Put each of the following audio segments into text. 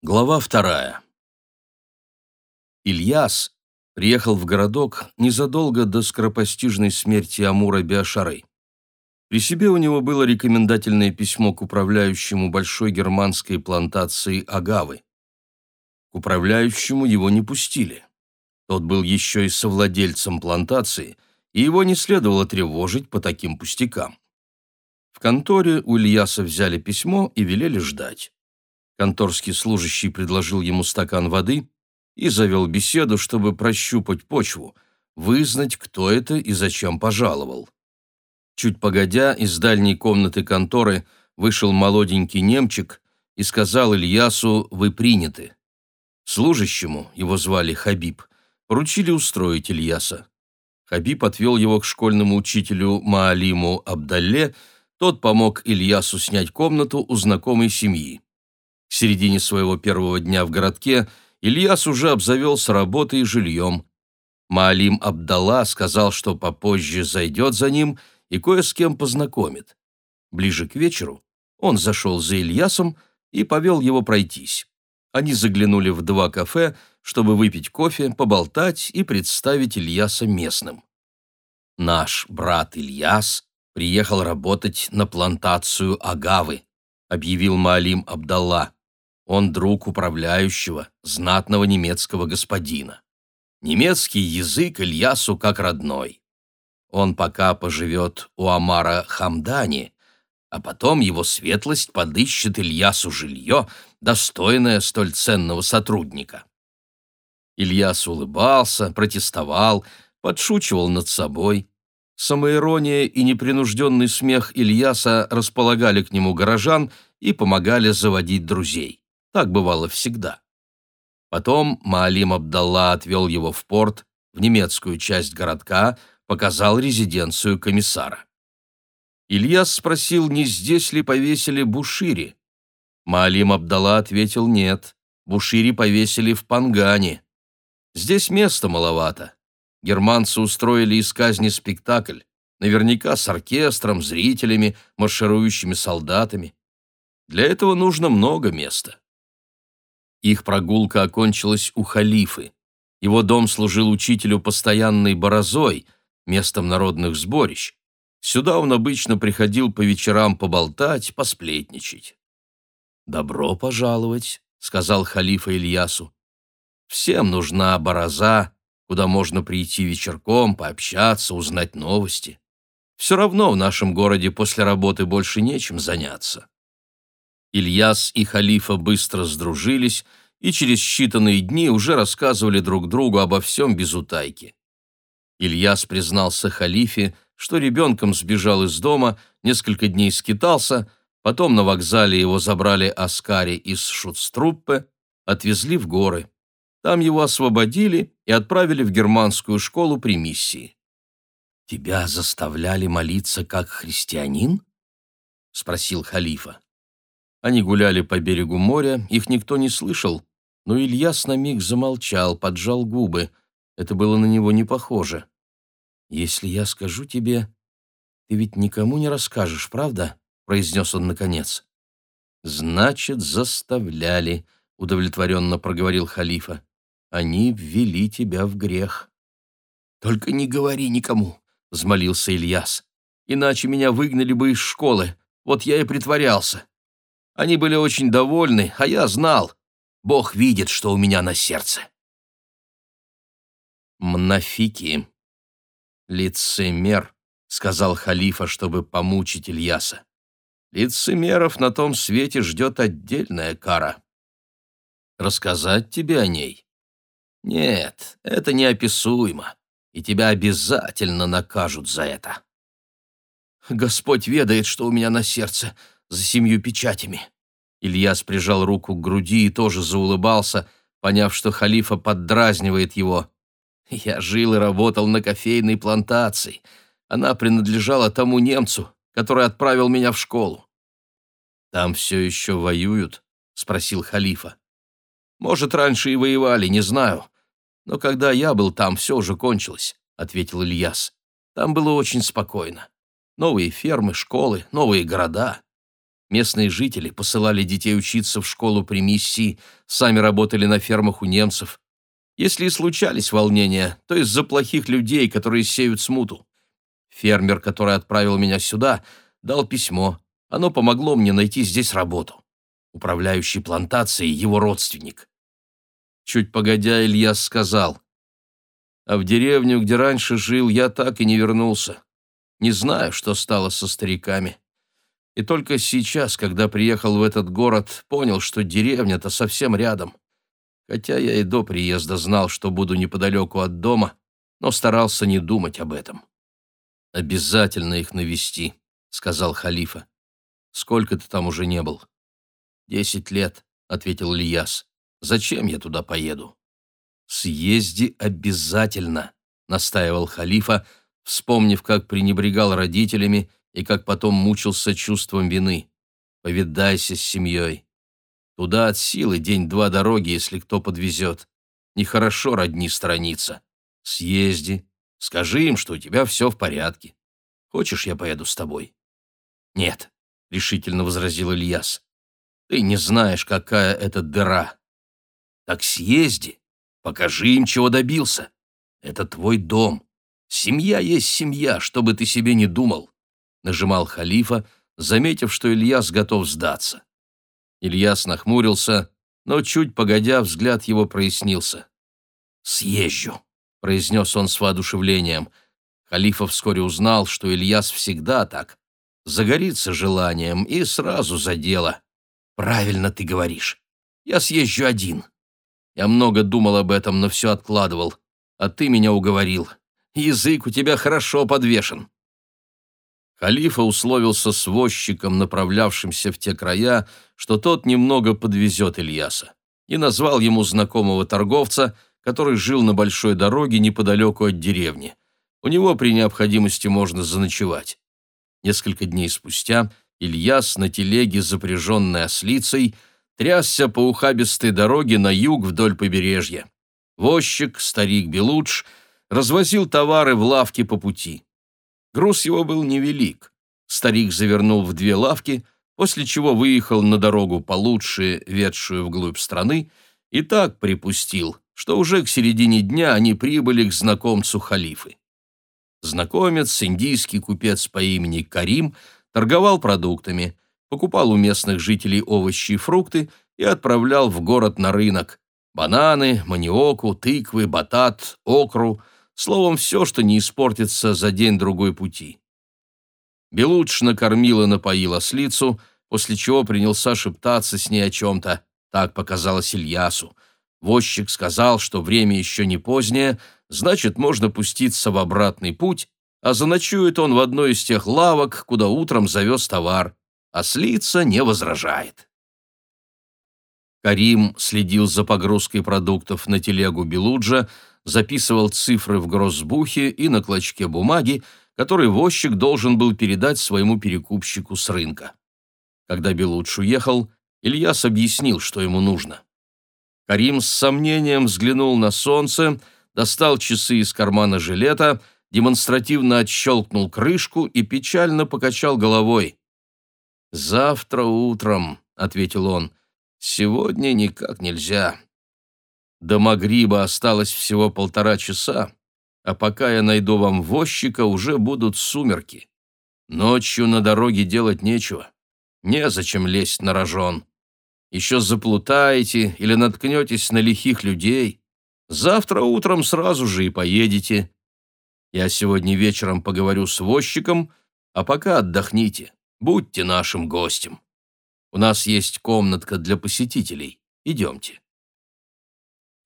Глава вторая. Ильяс приехал в городок незадолго до скоропостижной смерти Амура Биашары. При себе у него было рекомендательное письмо к управляющему большой германской плантации Агавы. К управляющему его не пустили. Тот был еще и совладельцем плантации, и его не следовало тревожить по таким пустякам. В конторе у Ильяса взяли письмо и велели ждать. Конторский служащий предложил ему стакан воды и завел беседу, чтобы прощупать почву, вызнать, кто это и зачем пожаловал. Чуть погодя, из дальней комнаты конторы вышел молоденький немчик и сказал Ильясу «Вы приняты». Служащему, его звали Хабиб, поручили устроить Ильяса. Хабиб отвел его к школьному учителю Маалиму Абдалле, тот помог Ильясу снять комнату у знакомой семьи. К середине своего первого дня в городке Ильяс уже обзавелся работой и жильем. Маалим Абдалла сказал, что попозже зайдет за ним и кое с кем познакомит. Ближе к вечеру он зашел за Ильясом и повел его пройтись. Они заглянули в два кафе, чтобы выпить кофе, поболтать и представить Ильяса местным. «Наш брат Ильяс приехал работать на плантацию Агавы», объявил Маалим Абдалла. Он друг управляющего, знатного немецкого господина. Немецкий язык Ильясу как родной. Он пока поживет у Амара Хамдани, а потом его светлость подыщет Ильясу жилье, достойное столь ценного сотрудника. Ильяс улыбался, протестовал, подшучивал над собой. Самоирония и непринужденный смех Ильяса располагали к нему горожан и помогали заводить друзей. Так бывало всегда. Потом Маалим Абдалла отвел его в порт, в немецкую часть городка, показал резиденцию комиссара. Ильяс спросил, не здесь ли повесили Бушири. Маалим Абдалла ответил нет, Бушири повесили в Пангане. Здесь места маловато. Германцы устроили из казни спектакль, наверняка с оркестром, зрителями, марширующими солдатами. Для этого нужно много места. Их прогулка окончилась у халифы. Его дом служил учителю постоянной борозой, местом народных сборищ. Сюда он обычно приходил по вечерам поболтать, посплетничать. «Добро пожаловать», — сказал халифа Ильясу. «Всем нужна бороза, куда можно прийти вечерком, пообщаться, узнать новости. Все равно в нашем городе после работы больше нечем заняться». Ильяс и халифа быстро сдружились и через считанные дни уже рассказывали друг другу обо всем без утайки. Ильяс признался халифе, что ребенком сбежал из дома, несколько дней скитался, потом на вокзале его забрали Аскари из Шутструппе, отвезли в горы. Там его освободили и отправили в германскую школу при миссии. «Тебя заставляли молиться как христианин?» — спросил халифа. Они гуляли по берегу моря, их никто не слышал, но Ильяс на миг замолчал, поджал губы. Это было на него не похоже. «Если я скажу тебе, ты ведь никому не расскажешь, правда?» — произнес он наконец. «Значит, заставляли», — удовлетворенно проговорил халифа. «Они ввели тебя в грех». «Только не говори никому», — взмолился Ильяс. «Иначе меня выгнали бы из школы. Вот я и притворялся. Они были очень довольны, а я знал. Бог видит, что у меня на сердце. «Мнафики, лицемер», — сказал халифа, чтобы помучить Ильяса. «Лицемеров на том свете ждет отдельная кара. Рассказать тебе о ней? Нет, это неописуемо, и тебя обязательно накажут за это». «Господь ведает, что у меня на сердце», за семью печатями». Ильяс прижал руку к груди и тоже заулыбался, поняв, что халифа поддразнивает его. «Я жил и работал на кофейной плантации. Она принадлежала тому немцу, который отправил меня в школу». «Там все еще воюют?» — спросил халифа. «Может, раньше и воевали, не знаю. Но когда я был там, все уже кончилось», — ответил Ильяс. «Там было очень спокойно. Новые фермы, школы, новые города. Местные жители посылали детей учиться в школу при миссии, сами работали на фермах у немцев. Если и случались волнения, то из-за плохих людей, которые сеют смуту. Фермер, который отправил меня сюда, дал письмо. Оно помогло мне найти здесь работу. Управляющий плантацией его родственник. Чуть погодя, Ильяс сказал, «А в деревню, где раньше жил, я так и не вернулся. Не знаю, что стало со стариками. И только сейчас, когда приехал в этот город, понял, что деревня-то совсем рядом. Хотя я и до приезда знал, что буду неподалеку от дома, но старался не думать об этом. «Обязательно их навести», — сказал халифа. «Сколько ты там уже не был?» «Десять лет», — ответил Ильяс. «Зачем я туда поеду?» «Съезди обязательно», — настаивал халифа, вспомнив, как пренебрегал родителями и как потом мучился чувством вины. «Повидайся с семьей. Туда от силы день-два дороги, если кто подвезет. Нехорошо родни сторониться. Съезди, скажи им, что у тебя все в порядке. Хочешь, я поеду с тобой?» «Нет», — решительно возразил Ильяс. «Ты не знаешь, какая это дыра. Так съезди, покажи им, чего добился. Это твой дом. Семья есть семья, что бы ты себе не думал», — нажимал халифа, заметив, что Ильяс готов сдаться. Ильяс нахмурился, но чуть погодя взгляд его прояснился. «Съезжу», — произнес он с воодушевлением. Халифа вскоре узнал, что Ильяс всегда так. Загорится желанием и сразу за дело. «Правильно ты говоришь. Я съезжу один. Я много думал об этом, но все откладывал. А ты меня уговорил. Язык у тебя хорошо подвешен». Халифа условился с возчиком, направлявшимся в те края, что тот немного подвезет Ильяса, и назвал ему знакомого торговца, который жил на большой дороге неподалеку от деревни. У него при необходимости можно заночевать. Несколько дней спустя Ильяс на телеге, запряженной ослицей, трясся по ухабистой дороге на юг вдоль побережья. Возчик, старик Белудж, развозил товары в лавки по пути. Груз его был невелик. Старик завернул в две лавки, после чего выехал на дорогу получше, ведшую вглубь страны, и так припустил, что уже к середине дня они прибыли к знакомцу халифы. Знакомец, индийский купец по имени Карим, торговал продуктами, покупал у местных жителей овощи и фрукты и отправлял в город на рынок. Бананы, маниоку, тыквы, батат, окру – Словом, все, что не испортится за день-другой пути. Белуч накормила, напоила слицу, после чего принялся шептаться с ней о чем-то. Так показалось Ильясу. Возчик сказал, что время еще не позднее, значит, можно пуститься в обратный путь, а заночует он в одной из тех лавок, куда утром завез товар. А слица не возражает. Карим следил за погрузкой продуктов на телегу Белуджа, записывал цифры в гроссбухе и на клочке бумаги, который возчик должен был передать своему перекупщику с рынка. Когда Белудж уехал, Ильяс объяснил, что ему нужно. Карим с сомнением взглянул на солнце, достал часы из кармана жилета, демонстративно отщелкнул крышку и печально покачал головой. «Завтра утром», — ответил он, — «сегодня никак нельзя. До Магриба осталось всего полтора часа, а пока я найду вам возчика, уже будут сумерки. Ночью на дороге делать нечего. Незачем лезть на рожон. Еще заплутаете или наткнетесь на лихих людей. Завтра утром сразу же и поедете. Я сегодня вечером поговорю с возчиком, а пока отдохните, будьте нашим гостем. У нас есть комнатка для посетителей. Идемте.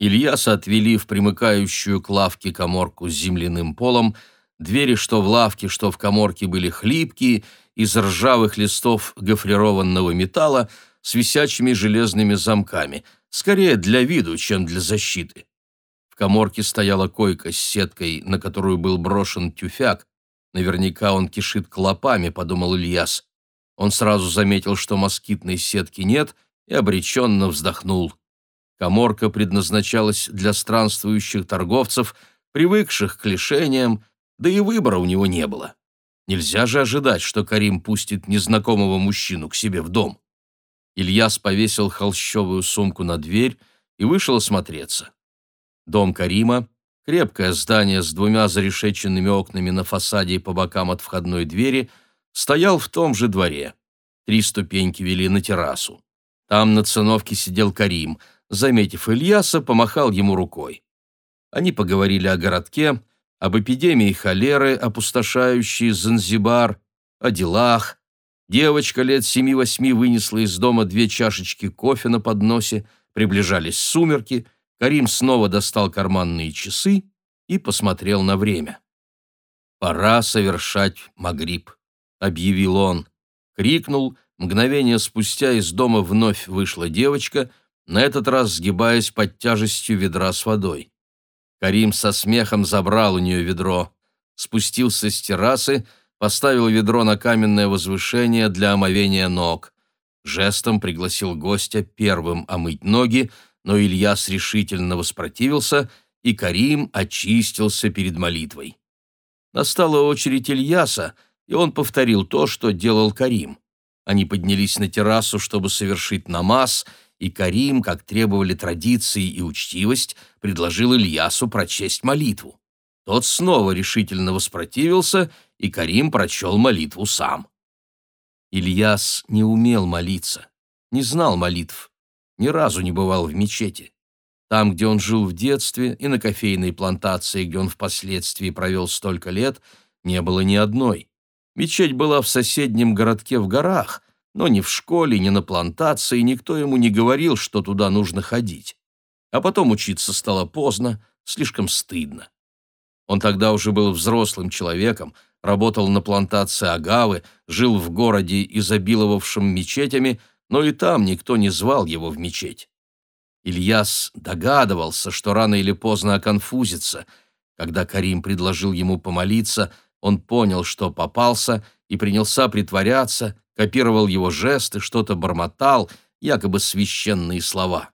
Ильяса отвели в примыкающую к лавке коморку с земляным полом. Двери что в лавке, что в коморке были хлипкие, из ржавых листов гофрированного металла с висячими железными замками, скорее для виду, чем для защиты. В коморке стояла койка с сеткой, на которую был брошен тюфяк. Наверняка он кишит клопами, подумал Ильяс. Он сразу заметил, что москитной сетки нет, и обреченно вздохнул. Коморка предназначалась для странствующих торговцев, привыкших к лишениям, да и выбора у него не было. Нельзя же ожидать, что Карим пустит незнакомого мужчину к себе в дом. Ильяс повесил холщовую сумку на дверь и вышел осмотреться. Дом Карима, крепкое здание с двумя зарешеченными окнами на фасаде и по бокам от входной двери, стоял в том же дворе. Три ступеньки вели на террасу. Там на циновке сидел Карим. Заметив Ильяса, помахал ему рукой. Они поговорили о городке, об эпидемии холеры, опустошающей Занзибар, о делах. Девочка лет семи-восьми вынесла из дома две чашечки кофе на подносе, приближались сумерки, Карим снова достал карманные часы и посмотрел на время. «Пора совершать Магриб», — объявил он. Крикнул, мгновение спустя из дома вновь вышла девочка, на этот раз сгибаясь под тяжестью ведра с водой. Карим со смехом забрал у нее ведро, спустился с террасы, поставил ведро на каменное возвышение для омовения ног. Жестом пригласил гостя первым омыть ноги, но Ильяс решительно воспротивился, и Карим очистился перед молитвой. Настала очередь Ильяса, и он повторил то, что делал Карим. Они поднялись на террасу, чтобы совершить намаз, и Карим, как требовали традиции и учтивость, предложил Ильясу прочесть молитву. Тот снова решительно воспротивился, и Карим прочел молитву сам. Ильяс не умел молиться, не знал молитв, ни разу не бывал в мечети. Там, где он жил в детстве, и на кофейной плантации, где он впоследствии провел столько лет, не было ни одной. Мечеть была в соседнем городке в горах, но ни в школе, ни на плантации никто ему не говорил, что туда нужно ходить. А потом учиться стало поздно, слишком стыдно. Он тогда уже был взрослым человеком, работал на плантации агавы, жил в городе, изобиловавшем мечетями, но и там никто не звал его в мечеть. Ильяс догадывался, что рано или поздно оконфузится. Когда Карим предложил ему помолиться, он понял, что попался, и принялся притворяться, копировал его жесты, что-то бормотал, якобы священные слова.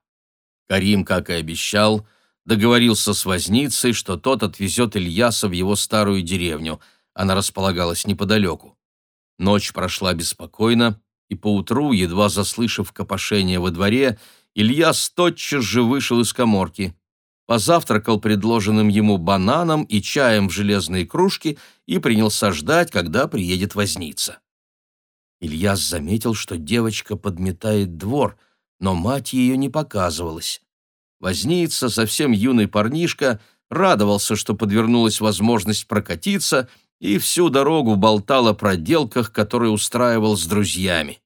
Карим, как и обещал, договорился с возницей, что тот отвезет Ильяса в его старую деревню. Она располагалась неподалеку. Ночь прошла беспокойно, и поутру, едва заслышав копошение во дворе, Ильяс тотчас же вышел из коморки. Позавтракал предложенным ему бананом и чаем в железной кружке и принялся ждать, когда приедет возница. Ильяс заметил, что девочка подметает двор, но мать ее не показывалась. Возница, совсем юный парнишка, радовался, что подвернулась возможность прокатиться, и всю дорогу болтал о проделках, которые устраивал с друзьями.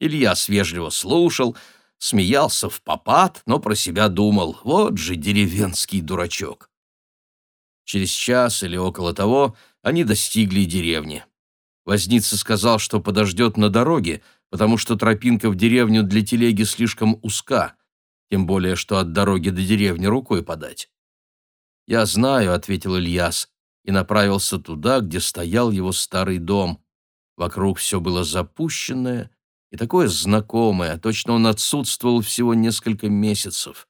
Ильяс вежливо слушал, смеялся в попад, но про себя думал, вот же деревенский дурачок. Через час или около того они достигли деревни. Возница сказал, что подождет на дороге, потому что тропинка в деревню для телеги слишком узка, тем более, что от дороги до деревни рукой подать. «Я знаю», — ответил Ильяс, и направился туда, где стоял его старый дом. Вокруг все было запущенное и такое знакомое, точно он отсутствовал всего несколько месяцев.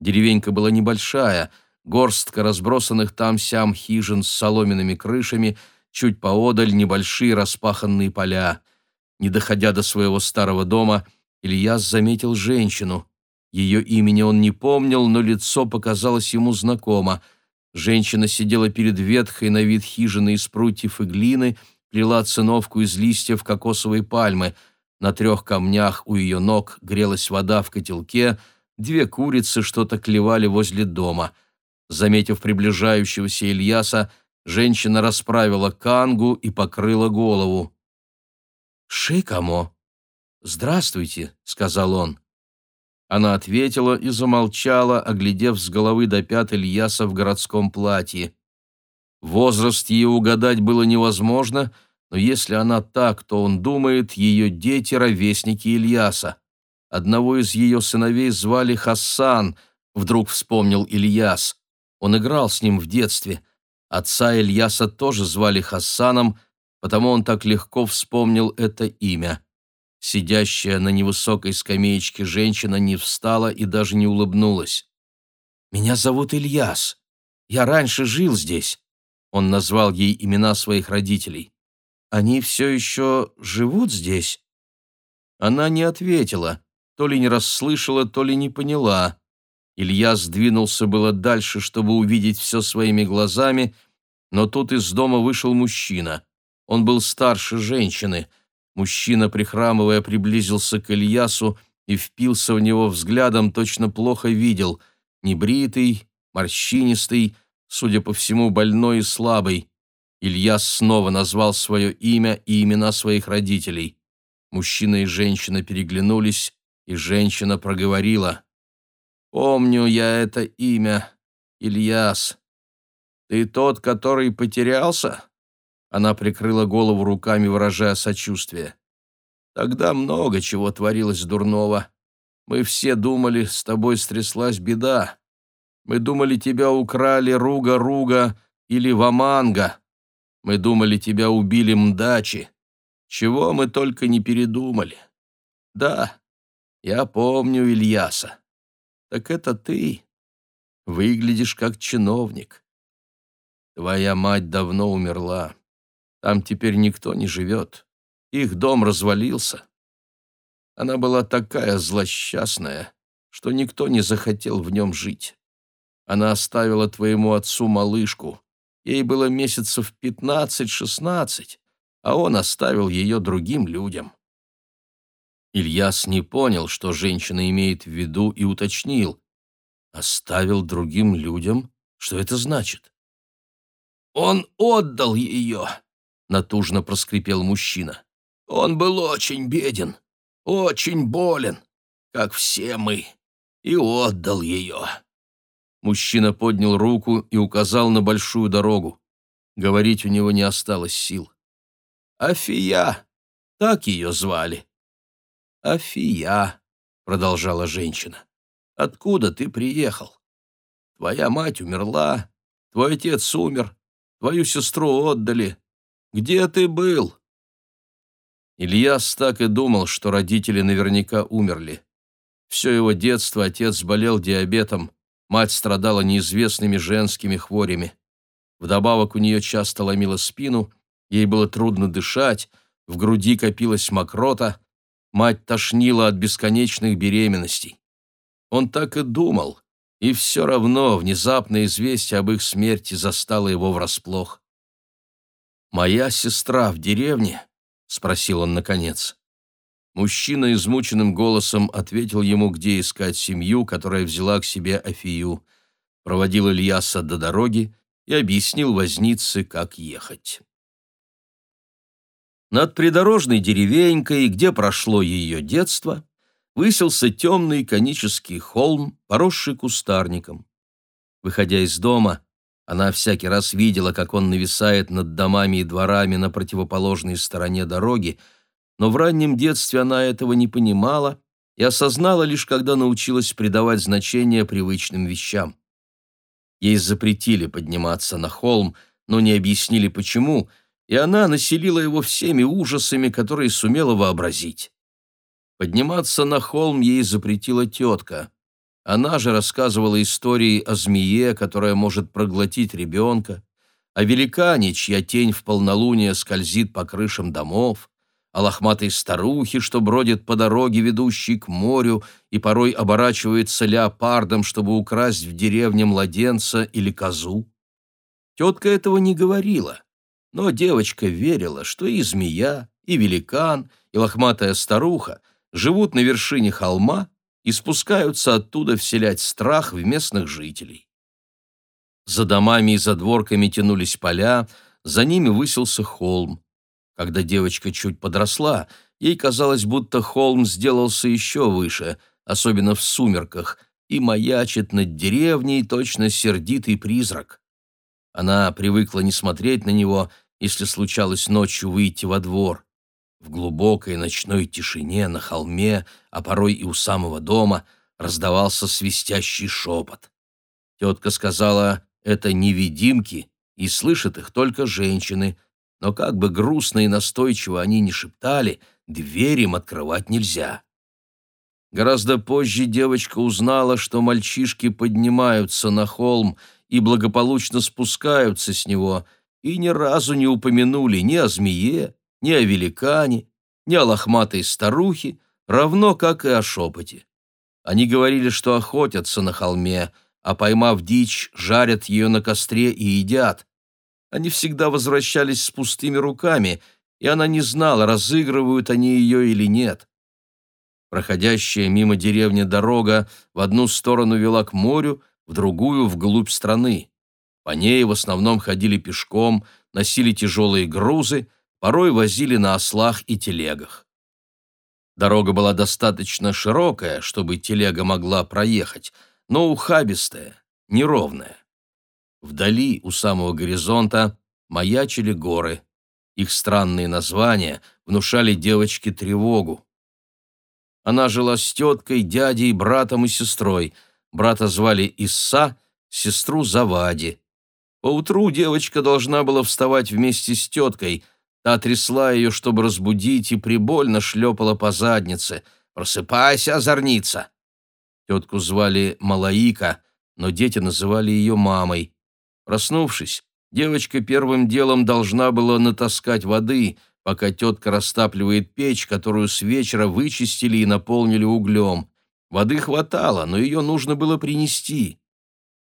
Деревенька была небольшая, горстка разбросанных там-сям хижин с соломенными крышами — чуть поодаль небольшие распаханные поля. Не доходя до своего старого дома, Ильяс заметил женщину. Ее имени он не помнил, но лицо показалось ему знакомо. Женщина сидела перед ветхой на вид хижиной из прутьев и глины, плела циновку из листьев кокосовой пальмы. На трех камнях у ее ног грелась вода в котелке, две курицы что-то клевали возле дома. Заметив приближающегося Ильяса, Женщина расправила кангу и покрыла голову. «Шикамо!» «Здравствуйте», — сказал он. Она ответила и замолчала, оглядев с головы до пят Ильяса в городском платье. Возраст ее угадать было невозможно, но если она так, то он думает, ее дети — ровесники Ильяса. Одного из ее сыновей звали Хасан, вдруг вспомнил Ильяс. Он играл с ним в детстве — Отца Ильяса тоже звали Хасаном, потому он так легко вспомнил это имя. Сидящая на невысокой скамеечке женщина не встала и даже не улыбнулась. «Меня зовут Ильяс. Я раньше жил здесь». Он назвал ей имена своих родителей. они все еще живут здесь?» Она не ответила, то ли не расслышала, то ли не поняла. Илья сдвинулся было дальше, чтобы увидеть все своими глазами, но тут из дома вышел мужчина. Он был старше женщины. Мужчина, прихрамывая, приблизился к Ильясу и впился в него взглядом, точно плохо видел. Небритый, морщинистый, судя по всему, больной и слабый. Ильяс снова назвал свое имя и имена своих родителей. Мужчина и женщина переглянулись, и женщина проговорила. «Помню я это имя, Ильяс. Ты тот, который потерялся?» Она прикрыла голову руками, выражая сочувствие. «Тогда много чего творилось дурного. Мы все думали, с тобой стряслась беда. Мы думали, тебя украли Руга-Руга или Ваманга. Мы думали, тебя убили Мдачи. Чего мы только не передумали. Да, я помню Ильяса. Так это ты. Выглядишь как чиновник. Твоя мать давно умерла. Там теперь никто не живет. Их дом развалился. Она была такая злосчастная, что никто не захотел в нем жить. Она оставила твоему отцу малышку. Ей было месяцев пятнадцать-шестнадцать, а он оставил ее другим людям. Ильяс не понял, что женщина имеет в виду, и уточнил. «Оставил другим людям? Что это значит?» «Он отдал ее», — натужно проскрипел мужчина. «Он был очень беден, очень болен, как все мы, и отдал ее». Мужчина поднял руку и указал на большую дорогу. Говорить у него не осталось сил. «Афия, так ее звали». «Афия», — продолжала женщина, — «откуда ты приехал? Твоя мать умерла, твой отец умер, твою сестру отдали, где ты был?» Ильяс так и думал, что родители наверняка умерли. Все его детство отец болел диабетом, мать страдала неизвестными женскими хворями. Вдобавок у нее часто ломило спину, ей было трудно дышать, в груди копилась мокрота, мать тошнила от бесконечных беременностей. Он так и думал, и все равно внезапное известие об их смерти застало его врасплох. «Моя сестра в деревне?» — спросил он наконец. Мужчина измученным голосом ответил ему, где искать семью, которая взяла к себе Афию, проводил Ильяса до дороги и объяснил вознице, как ехать. Над придорожной деревенькой, где прошло ее детство, высился темный конический холм, поросший кустарником. Выходя из дома, она всякий раз видела, как он нависает над домами и дворами на противоположной стороне дороги, но в раннем детстве она этого не понимала и осознала лишь, когда научилась придавать значение привычным вещам. Ей запретили подниматься на холм, но не объяснили почему, и она населила его всеми ужасами, которые сумела вообразить. Подниматься на холм ей запретила тетка. Она же рассказывала истории о змее, которая может проглотить ребенка, о великане, чья тень в полнолуние скользит по крышам домов, о лохматой старухе, что бродит по дороге, ведущей к морю, и порой оборачивается леопардом, чтобы украсть в деревне младенца или козу. Тетка этого не говорила, но девочка верила, что и змея, и великан, и лохматая старуха живут на вершине холма и спускаются оттуда вселять страх в местных жителей. За домами и задворками тянулись поля, за ними высился холм. Когда девочка чуть подросла, ей казалось, будто холм сделался еще выше, особенно в сумерках, и маячит над деревней точно сердитый призрак. Она привыкла не смотреть на него, если случалось ночью выйти во двор. В глубокой ночной тишине на холме, а порой и у самого дома, раздавался свистящий шепот. Тетка сказала, это невидимки, и слышат их только женщины, но как бы грустно и настойчиво они не шептали, дверь им открывать нельзя. Гораздо позже девочка узнала, что мальчишки поднимаются на холм и благополучно спускаются с него, и ни разу не упомянули ни о змее, ни о великане, ни о лохматой старухе, равно как и о шепоте. Они говорили, что охотятся на холме, а поймав дичь, жарят ее на костре и едят. Они всегда возвращались с пустыми руками, и она не знала, разыгрывают они ее или нет. Проходящая мимо деревни дорога в одну сторону вела к морю, в другую — вглубь страны. По ней в основном ходили пешком, носили тяжелые грузы, порой возили на ослах и телегах. Дорога была достаточно широкая, чтобы телега могла проехать, но ухабистая, неровная. Вдали, у самого горизонта, маячили горы. Их странные названия внушали девочке тревогу. Она жила с теткой, дядей, братом и сестрой. Брата звали Исса, сестру Завади. Поутру девочка должна была вставать вместе с теткой. Та трясла ее, чтобы разбудить, и прибольно шлепала по заднице. «Просыпайся, озорница!» Тетку звали Малаика, но дети называли ее мамой. Проснувшись, девочка первым делом должна была натаскать воды — пока тетка растапливает печь, которую с вечера вычистили и наполнили углем. Воды хватало, но ее нужно было принести.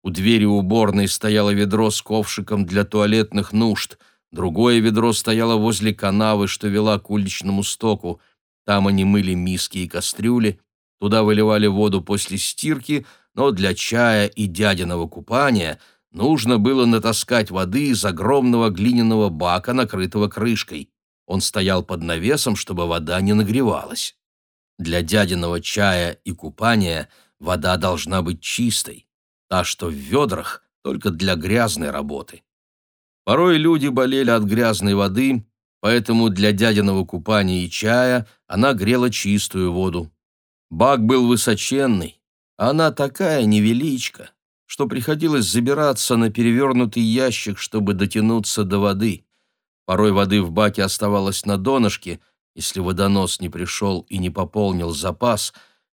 У двери уборной стояло ведро с ковшиком для туалетных нужд. Другое ведро стояло возле канавы, что вела к уличному стоку. Там они мыли миски и кастрюли. Туда выливали воду после стирки, но для чая и дядиного купания нужно было натаскать воды из огромного глиняного бака, накрытого крышкой. Он стоял под навесом, чтобы вода не нагревалась. Для дядиного чая и купания вода должна быть чистой, та, что в ведрах, только для грязной работы. Порой люди болели от грязной воды, поэтому для дядиного купания и чая она грела чистую воду. Бак был высоченный, а она такая невеличка, что приходилось забираться на перевернутый ящик, чтобы дотянуться до воды. Порой воды в баке оставалось на донышке, если водонос не пришел и не пополнил запас,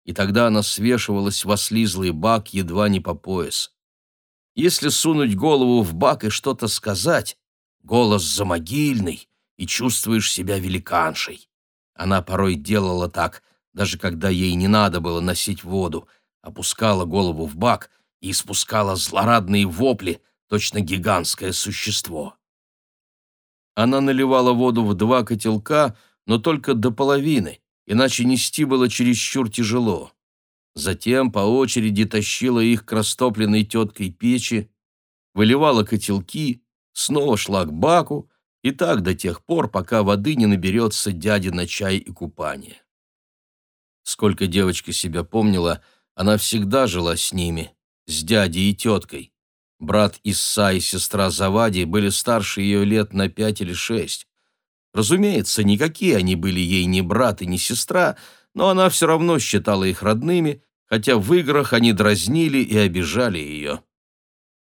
и тогда она свешивалась в ослизлый бак едва не по пояс. Если сунуть голову в бак и что-то сказать, голос замогильный, и чувствуешь себя великаншей. Она порой делала так, даже когда ей не надо было носить воду, опускала голову в бак и испускала злорадные вопли, точно гигантское существо. Она наливала воду в два котелка, но только до половины, иначе нести было чересчур тяжело. Затем по очереди тащила их к растопленной теткой печи, выливала котелки, снова шла к баку, и так до тех пор, пока воды не наберется дяде на чай и купание. Сколько девочка себя помнила, она всегда жила с ними, с дядей и теткой. Брат Исса и сестра Завади были старше ее лет на пять или шесть. Разумеется, никакие они были ей ни брат и ни сестра, но она все равно считала их родными, хотя в играх они дразнили и обижали ее.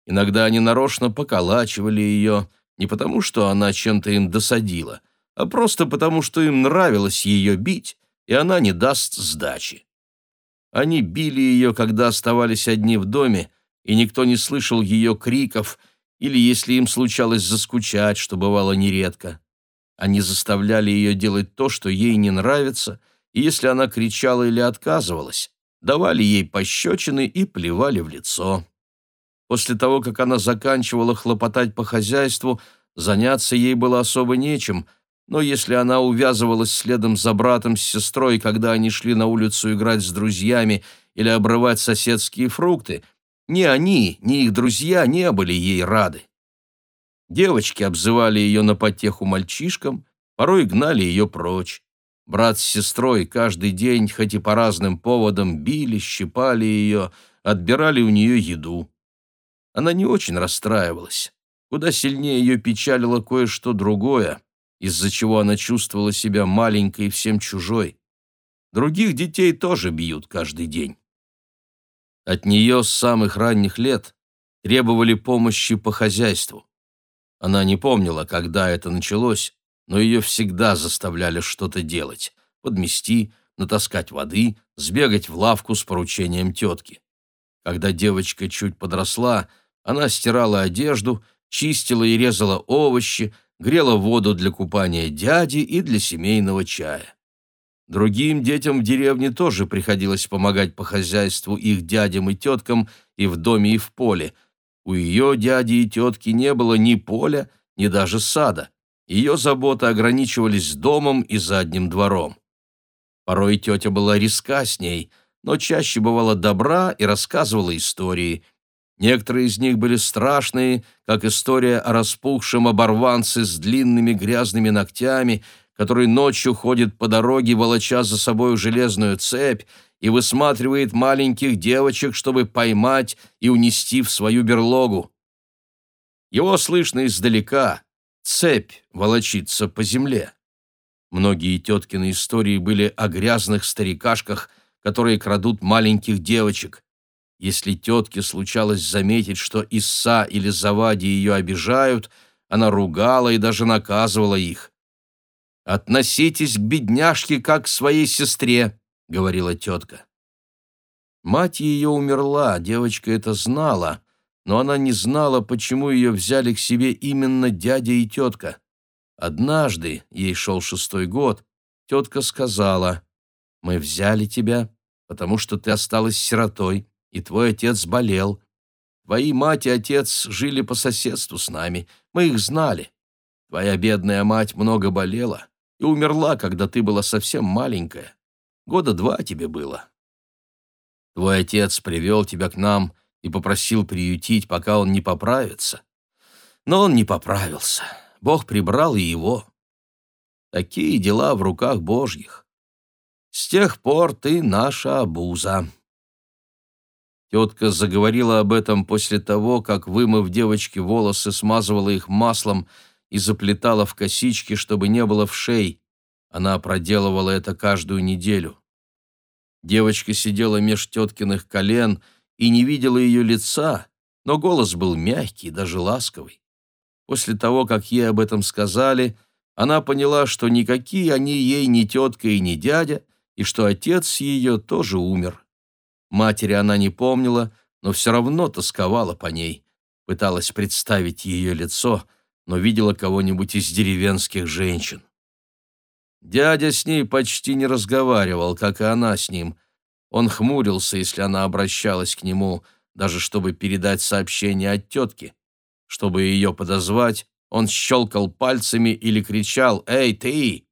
Иногда они нарочно поколачивали ее, не потому что она чем-то им досадила, а просто потому что им нравилось ее бить, и она не даст сдачи. Они били ее, когда оставались одни в доме, и никто не слышал ее криков, или если им случалось заскучать, что бывало нередко. Они заставляли ее делать то, что ей не нравится, и если она кричала или отказывалась, давали ей пощечины и плевали в лицо. После того, как она заканчивала хлопотать по хозяйству, заняться ей было особо нечем, но если она увязывалась следом за братом с сестрой, когда они шли на улицу играть с друзьями или обрывать соседские фрукты – ни они, ни их друзья не были ей рады. Девочки обзывали ее на потеху мальчишкам, порой гнали ее прочь. Брат с сестрой каждый день, хоть и по разным поводам, били, щипали ее, отбирали у нее еду. Она не очень расстраивалась. Куда сильнее ее печалило кое-что другое, из-за чего она чувствовала себя маленькой и всем чужой. Других детей тоже бьют каждый день. От нее с самых ранних лет требовали помощи по хозяйству. Она не помнила, когда это началось, но ее всегда заставляли что-то делать — подмести, натаскать воды, сбегать в лавку с поручением тетки. Когда девочка чуть подросла, она стирала одежду, чистила и резала овощи, грела воду для купания дяди и для семейного чая. Другим детям в деревне тоже приходилось помогать по хозяйству их дядям и теткам и в доме, и в поле. У ее дяди и тетки не было ни поля, ни даже сада. Ее заботы ограничивались домом и задним двором. Порой тетя была риска с ней, но чаще бывала добра и рассказывала истории. Некоторые из них были страшные, как история о распухшем оборванце с длинными грязными ногтями, который ночью ходит по дороге, волоча за собой железную цепь, и высматривает маленьких девочек, чтобы поймать и унести в свою берлогу. Его слышно издалека, цепь волочится по земле. Многие теткины истории были о грязных старикашках, которые крадут маленьких девочек. Если тетке случалось заметить, что Исса или Завади ее обижают, она ругала и даже наказывала их. «Относитесь к бедняжке, как к своей сестре», — говорила тетка. Мать ее умерла, девочка это знала, но она не знала, почему ее взяли к себе именно дядя и тетка. Однажды, ей шел шестой год, тетка сказала, «Мы взяли тебя, потому что ты осталась сиротой, и твой отец болел. Твои мать и отец жили по соседству с нами, мы их знали. Твоя бедная мать много болела, и умерла, когда ты была совсем маленькая. Года два тебе было. Твой отец привел тебя к нам и попросил приютить, пока он не поправится. Но он не поправился. Бог прибрал и его. Такие дела в руках Божьих. С тех пор ты наша обуза. Тетка заговорила об этом после того, как, вымыв девочке волосы, смазывала их маслом и заплетала в косички, чтобы не было вшей. Она проделывала это каждую неделю. Девочка сидела меж теткиных колен и не видела ее лица, но голос был мягкий, даже ласковый. После того, как ей об этом сказали, она поняла, что никакие они ей не тетка и не дядя, и что отец ее тоже умер. Матери она не помнила, но все равно тосковала по ней, пыталась представить ее лицо — но видела кого-нибудь из деревенских женщин. Дядя с ней почти не разговаривал, как и она с ним. Он хмурился, если она обращалась к нему, даже чтобы передать сообщение от тетки. Чтобы ее подозвать, он щелкал пальцами или кричал «Эй, ты!».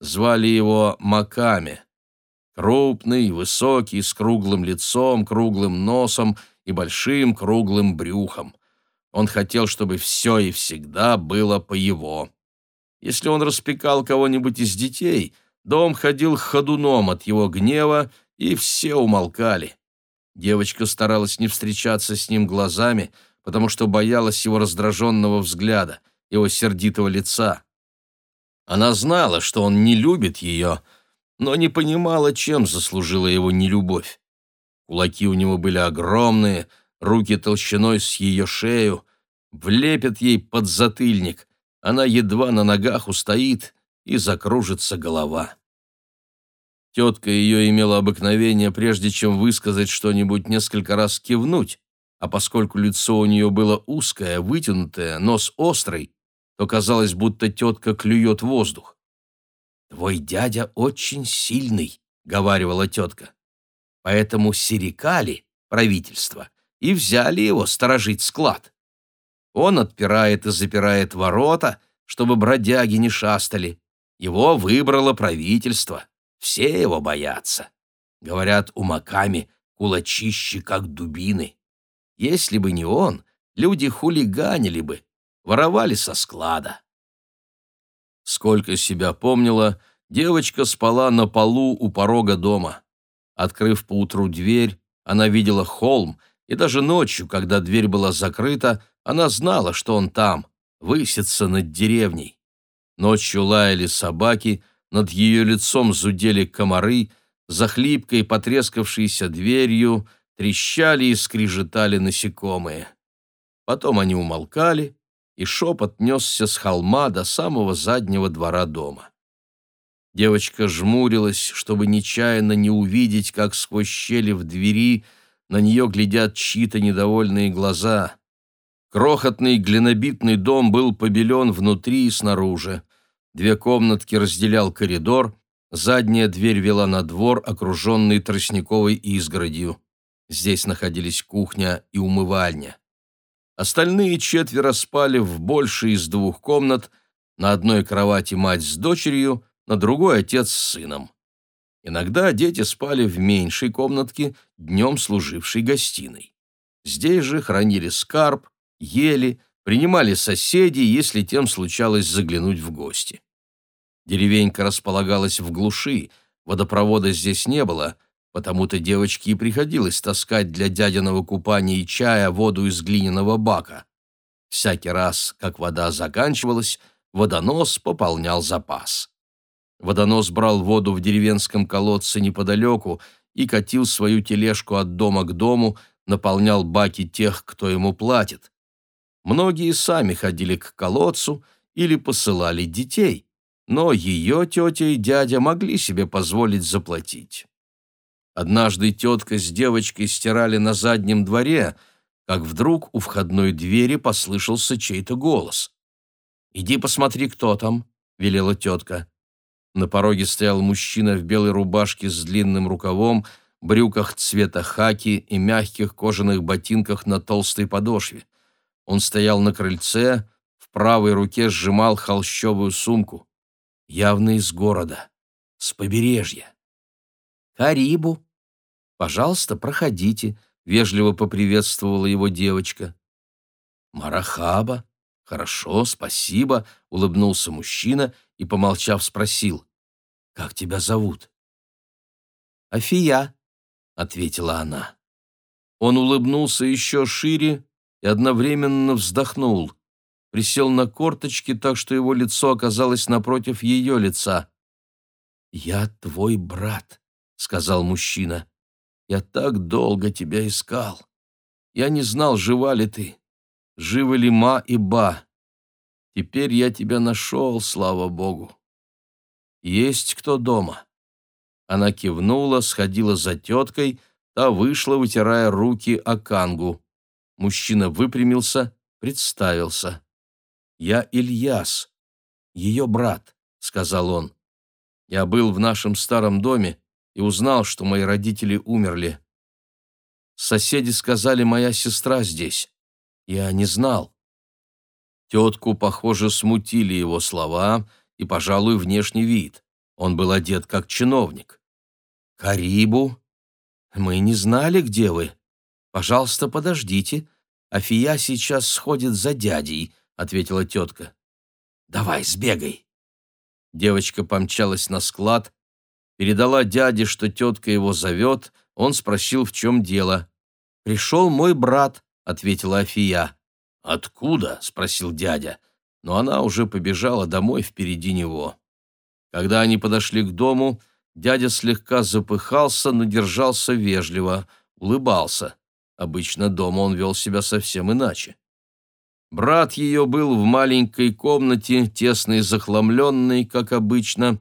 Звали его Маками. Крупный, высокий, с круглым лицом, круглым носом и большим круглым брюхом. Он хотел, чтобы все и всегда было по его. Если он распекал кого-нибудь из детей, дом ходил ходуном от его гнева, и все умолкали. Девочка старалась не встречаться с ним глазами, потому что боялась его раздраженного взгляда, его сердитого лица. Она знала, что он не любит ее, но не понимала, чем заслужила его нелюбовь. Кулаки у него были огромные, руки толщиной с ее шею, влепят ей под затыльник, она едва на ногах устоит и закружится голова. Тетка ее имела обыкновение, прежде чем высказать что-нибудь, несколько раз кивнуть, а поскольку лицо у нее было узкое, вытянутое, нос острый, то казалось, будто тетка клюет воздух. «Твой дядя очень сильный», — говаривала тетка. «Поэтому сирикали, правительство, и взяли его сторожить склад. Он отпирает и запирает ворота, чтобы бродяги не шастали. Его выбрало правительство. Все его боятся. Говорят, у Маками кулачищи, как дубины. Если бы не он, люди хулиганили бы, воровали со склада. Сколько себя помнила, девочка спала на полу у порога дома. Открыв поутру дверь, она видела холм, и даже ночью, когда дверь была закрыта, она знала, что он там, высится над деревней. Ночью лаяли собаки, над ее лицом зудели комары, за хлипкой потрескавшейся дверью трещали и скрижетали насекомые. Потом они умолкали, и шепот несся с холма до самого заднего двора дома. Девочка жмурилась, чтобы нечаянно не увидеть, как сквозь щели в двери на нее глядят чьи-то недовольные глаза. Крохотный глинобитный дом был побелен внутри и снаружи. Две комнатки разделял коридор, задняя дверь вела на двор, окруженный тростниковой изгородью. Здесь находились кухня и умывальня. Остальные четверо спали в большей из двух комнат, на одной кровати мать с дочерью, на другой отец с сыном. Иногда дети спали в меньшей комнатке, днем служившей гостиной. Здесь же хранили скарб, ели, принимали соседей, если тем случалось заглянуть в гости. Деревенька располагалась в глуши, водопровода здесь не было, потому-то девочке и приходилось таскать для дядиного купания и чая воду из глиняного бака. Всякий раз, как вода заканчивалась, водонос пополнял запас. Водонос брал воду в деревенском колодце неподалеку и катил свою тележку от дома к дому, наполнял баки тех, кто ему платит. Многие сами ходили к колодцу или посылали детей, но ее тетя и дядя могли себе позволить заплатить. Однажды тетка с девочкой стирали на заднем дворе, как вдруг у входной двери послышался чей-то голос. «Иди посмотри, кто там», — велела тетка. На пороге стоял мужчина в белой рубашке с длинным рукавом, брюках цвета хаки и мягких кожаных ботинках на толстой подошве. Он стоял на крыльце, в правой руке сжимал холщовую сумку. Явно из города, с побережья. «Карибу!» «Пожалуйста, проходите», — вежливо поприветствовала его девочка. «Марахаба», «Хорошо, спасибо», — улыбнулся мужчина и, помолчав, спросил. «Как тебя зовут?» «Афия», — ответила она. Он улыбнулся еще шире и одновременно вздохнул. Присел на корточки так, что его лицо оказалось напротив ее лица. «Я твой брат», — сказал мужчина. «Я так долго тебя искал. Я не знал, жива ли ты живы ли Ма и Ба. Теперь я тебя нашел, слава Богу. Есть кто дома?» Она кивнула, сходила за теткой, та вышла, вытирая руки о кангу. Мужчина выпрямился, представился. «Я Ильяс, ее брат», — сказал он. «Я был в нашем старом доме и узнал, что мои родители умерли. Соседи сказали, моя сестра здесь. Я не знал. Тетку, похоже, смутили его слова и, пожалуй, внешний вид. Он был одет как чиновник. «Карибу? Мы не знали, где вы. Пожалуйста, подождите. Афия сейчас сходит за дядей», — ответила тетка. «Давай, сбегай». Девочка помчалась на склад, передала дяде, что тетка его зовет, он спросил, в чем дело. «Пришел мой брат», ответила Афия. «Откуда?» — спросил дядя, но она уже побежала домой впереди него. Когда они подошли к дому, дядя слегка запыхался, но держался вежливо, улыбался. Обычно дома он вел себя совсем иначе. Брат ее был в маленькой комнате, тесно и захламленной, как обычно.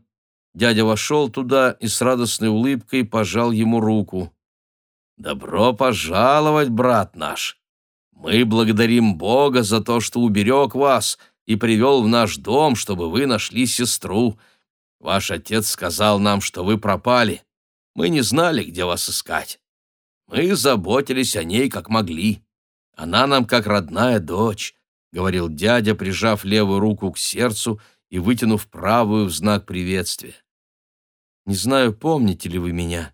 Дядя вошел туда и с радостной улыбкой пожал ему руку. «Добро пожаловать, брат наш!» Мы благодарим Бога за то, что уберег вас и привел в наш дом, чтобы вы нашли сестру. Ваш отец сказал нам, что вы пропали. Мы не знали, где вас искать. Мы заботились о ней, как могли. Она нам как родная дочь», — говорил дядя, прижав левую руку к сердцу и вытянув правую в знак приветствия. «Не знаю, помните ли вы меня,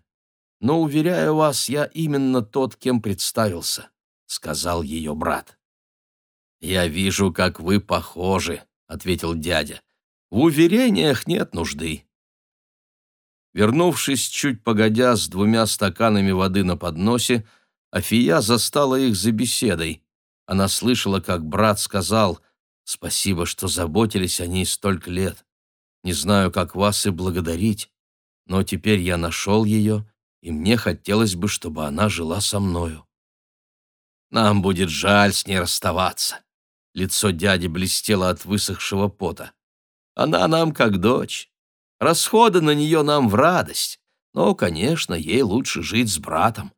но, уверяю вас, я именно тот, кем представился. — сказал ее брат. «Я вижу, как вы похожи», — ответил дядя. «В уверениях нет нужды». Вернувшись чуть погодя с двумя стаканами воды на подносе, Афия застала их за беседой. Она слышала, как брат сказал «Спасибо, что заботились о ней столько лет. Не знаю, как вас и благодарить, но теперь я нашел ее, и мне хотелось бы, чтобы она жила со мною». Нам будет жаль с ней расставаться. Лицо дяди блестело от высохшего пота. Она нам как дочь. Расходы на нее нам в радость. Но, конечно, ей лучше жить с братом.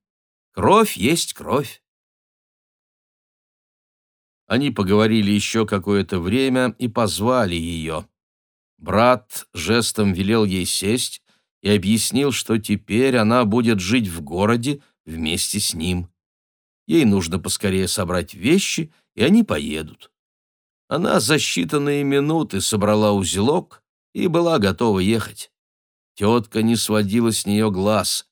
Кровь есть кровь. Они поговорили еще какое-то время и позвали ее. Брат жестом велел ей сесть и объяснил, что теперь она будет жить в городе вместе с ним. Ей нужно поскорее собрать вещи, и они поедут. Она за считанные минуты собрала узелок и была готова ехать. Тетка не сводила с нее глаз.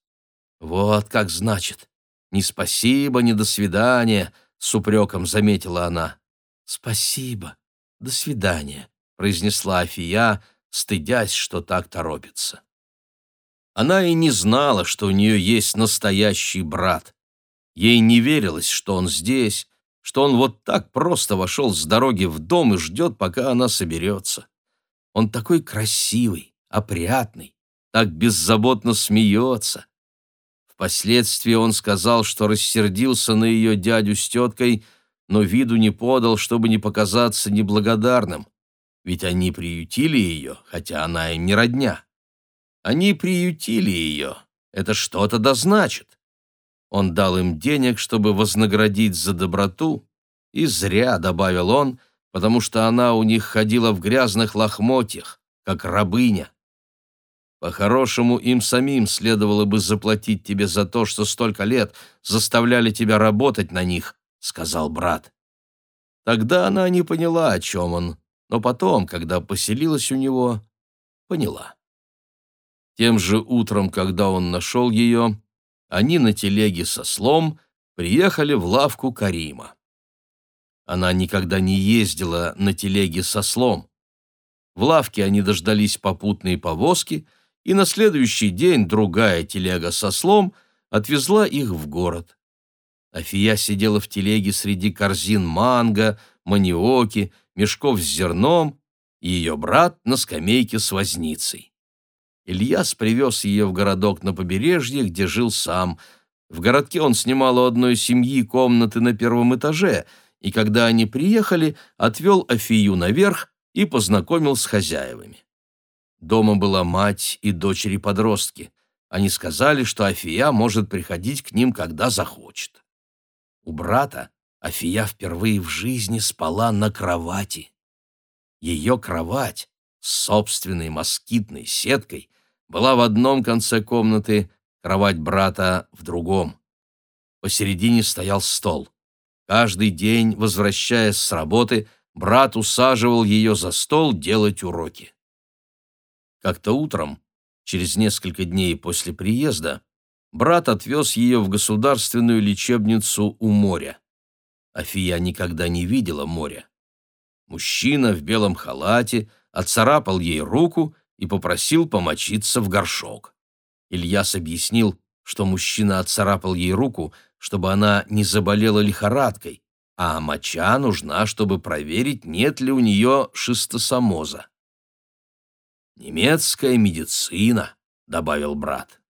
«Вот как значит. Ни спасибо, ни до свидания», — с упреком заметила она. «Спасибо, до свидания», — произнесла Афия, стыдясь, что так торопится. Она и не знала, что у нее есть настоящий брат. Ей не верилось, что он здесь, что он вот так просто вошел с дороги в дом и ждет, пока она соберется. Он такой красивый, опрятный, так беззаботно смеется. Впоследствии он сказал, что рассердился на ее дядю с теткой, но виду не подал, чтобы не показаться неблагодарным, ведь они приютили ее, хотя она им не родня. Они приютили ее. Это что-то да значит. Он дал им денег, чтобы вознаградить за доброту, и зря, добавил он, потому что она у них ходила в грязных лохмотьях, как рабыня. По-хорошему, им самим следовало бы заплатить тебе за то, что столько лет заставляли тебя работать на них, сказал брат. Тогда она не поняла, о чем он, но потом, когда поселилась у него, поняла. Тем же утром, когда он нашел ее, они на телеге со слом приехали в лавку Карима. Она никогда не ездила на телеге со слом. В лавке они дождались попутной повозки, и на следующий день другая телега со слом отвезла их в город. Афия сидела в телеге среди корзин манго, маниоки, мешков с зерном, и ее брат на скамейке с возницей. Ильяс привез ее в городок на побережье, где жил сам. В городке он снимал у одной семьи комнаты на первом этаже, и когда они приехали, отвел Афию наверх и познакомил с хозяевами. Дома была мать и дочери-подростки. Они сказали, что Афия может приходить к ним, когда захочет. У брата Афия впервые в жизни спала на кровати. Ее кровать с собственной москитной сеткой была в одном конце комнаты, кровать брата в другом. Посередине стоял стол. Каждый день, возвращаясь с работы, брат усаживал ее за стол делать уроки. Как-то утром, через несколько дней после приезда, брат отвез ее в государственную лечебницу у моря. Афия никогда не видела моря. Мужчина в белом халате отцарапал ей руку и попросил помочиться в горшок. Ильяс объяснил, что мужчина отцарапал ей руку, чтобы она не заболела лихорадкой, а моча нужна, чтобы проверить, нет ли у нее шистосомоза. «Немецкая медицина», — добавил брат.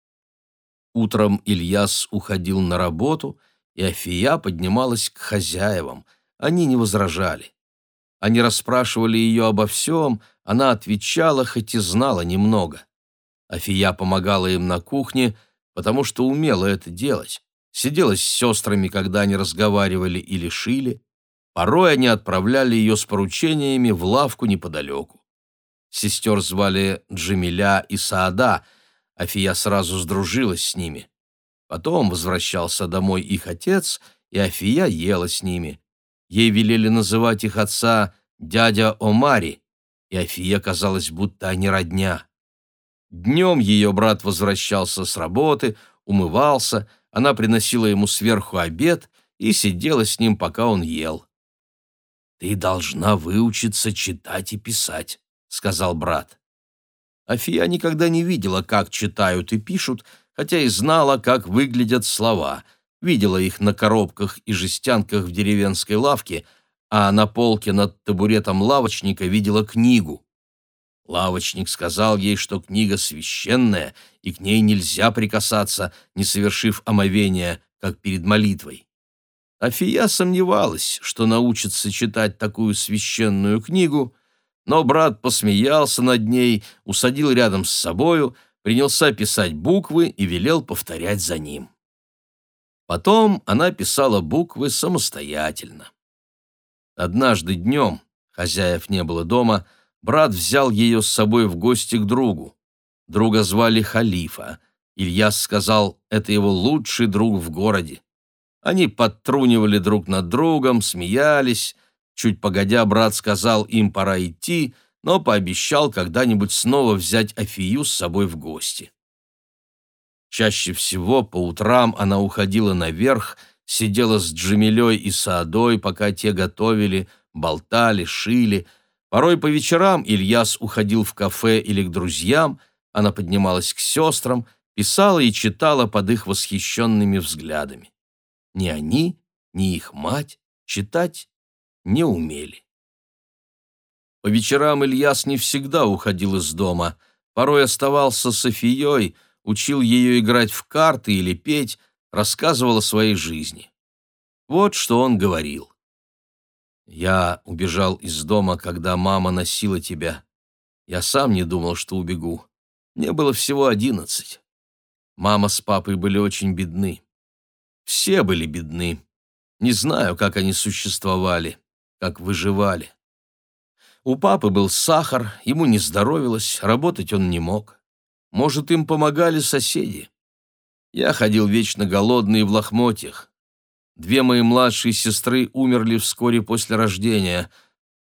Утром Ильяс уходил на работу, и Афия поднималась к хозяевам. Они не возражали. Они расспрашивали ее обо всем, она отвечала, хоть и знала немного. Афия помогала им на кухне, потому что умела это делать. Сидела с сестрами, когда они разговаривали или шили. Порой они отправляли ее с поручениями в лавку неподалеку. Сестер звали Джамиля и Саада, Афия сразу сдружилась с ними. Потом возвращался домой их отец, и Афия ела с ними. Ей велели называть их отца дядя Омари, и Афия казалось, будто они родня. Днем ее брат возвращался с работы, умывался, она приносила ему сверху обед и сидела с ним, пока он ел. «Ты должна выучиться читать и писать», — сказал брат. Афия никогда не видела, как читают и пишут, хотя и знала, как выглядят слова — видела их на коробках и жестянках в деревенской лавке, а на полке над табуретом лавочника видела книгу. Лавочник сказал ей, что книга священная, и к ней нельзя прикасаться, не совершив омовения, как перед молитвой. Афия сомневалась, что научится читать такую священную книгу, но брат посмеялся над ней, усадил рядом с собою, принялся писать буквы и велел повторять за ним. Потом она писала буквы самостоятельно. Однажды днем, хозяев не было дома, брат взял ее с собой в гости к другу. Друга звали Халифа. Ильяс сказал, это его лучший друг в городе. Они подтрунивали друг над другом, смеялись. Чуть погодя, брат сказал, им пора идти, но пообещал когда-нибудь снова взять Афию с собой в гости. Чаще всего по утрам она уходила наверх, сидела с Джамилей и Саадой, пока те готовили, болтали, шили. Порой по вечерам Ильяс уходил в кафе или к друзьям, она поднималась к сестрам, писала и читала под их восхищенными взглядами. Ни они, ни их мать читать не умели. По вечерам Ильяс не всегда уходил из дома, порой оставался с Софией, учил ее играть в карты или петь, рассказывал о своей жизни. Вот что он говорил. «Я убежал из дома, когда мама носила тебя. Я сам не думал, что убегу. Мне было всего одиннадцать. Мама с папой были очень бедны. Все были бедны. Не знаю, как они существовали, как выживали. У папы был сахар, ему не здоровилось, работать он не мог. Может, им помогали соседи. Я ходил вечно голодный в лохмотьях. Две мои младшие сестры умерли вскоре после рождения.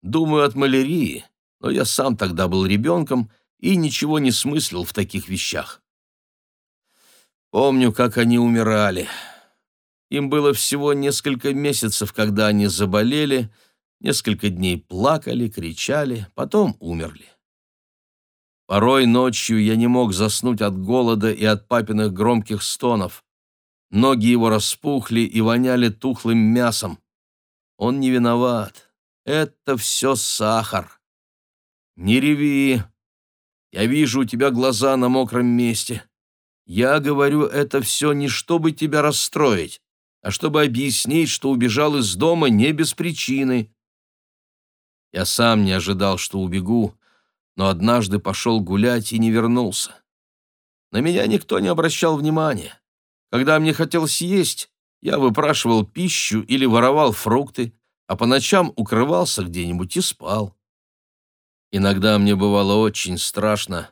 Думаю, от малярии, но я сам тогда был ребенком и ничего не смыслил в таких вещах. Помню, как они умирали. Им было всего несколько месяцев, когда они заболели, несколько дней плакали, кричали, потом умерли. Порой ночью я не мог заснуть от голода и от папиных громких стонов. Ноги его распухли и воняли тухлым мясом. Он не виноват. Это все сахар. Не реви. Я вижу у тебя глаза на мокром месте. Я говорю это все не чтобы тебя расстроить, а чтобы объяснить, что убежал из дома не без причины. Я сам не ожидал, что убегу, но однажды пошел гулять и не вернулся. На меня никто не обращал внимания. Когда мне хотелось есть, я выпрашивал пищу или воровал фрукты, а по ночам укрывался где-нибудь и спал. Иногда мне бывало очень страшно,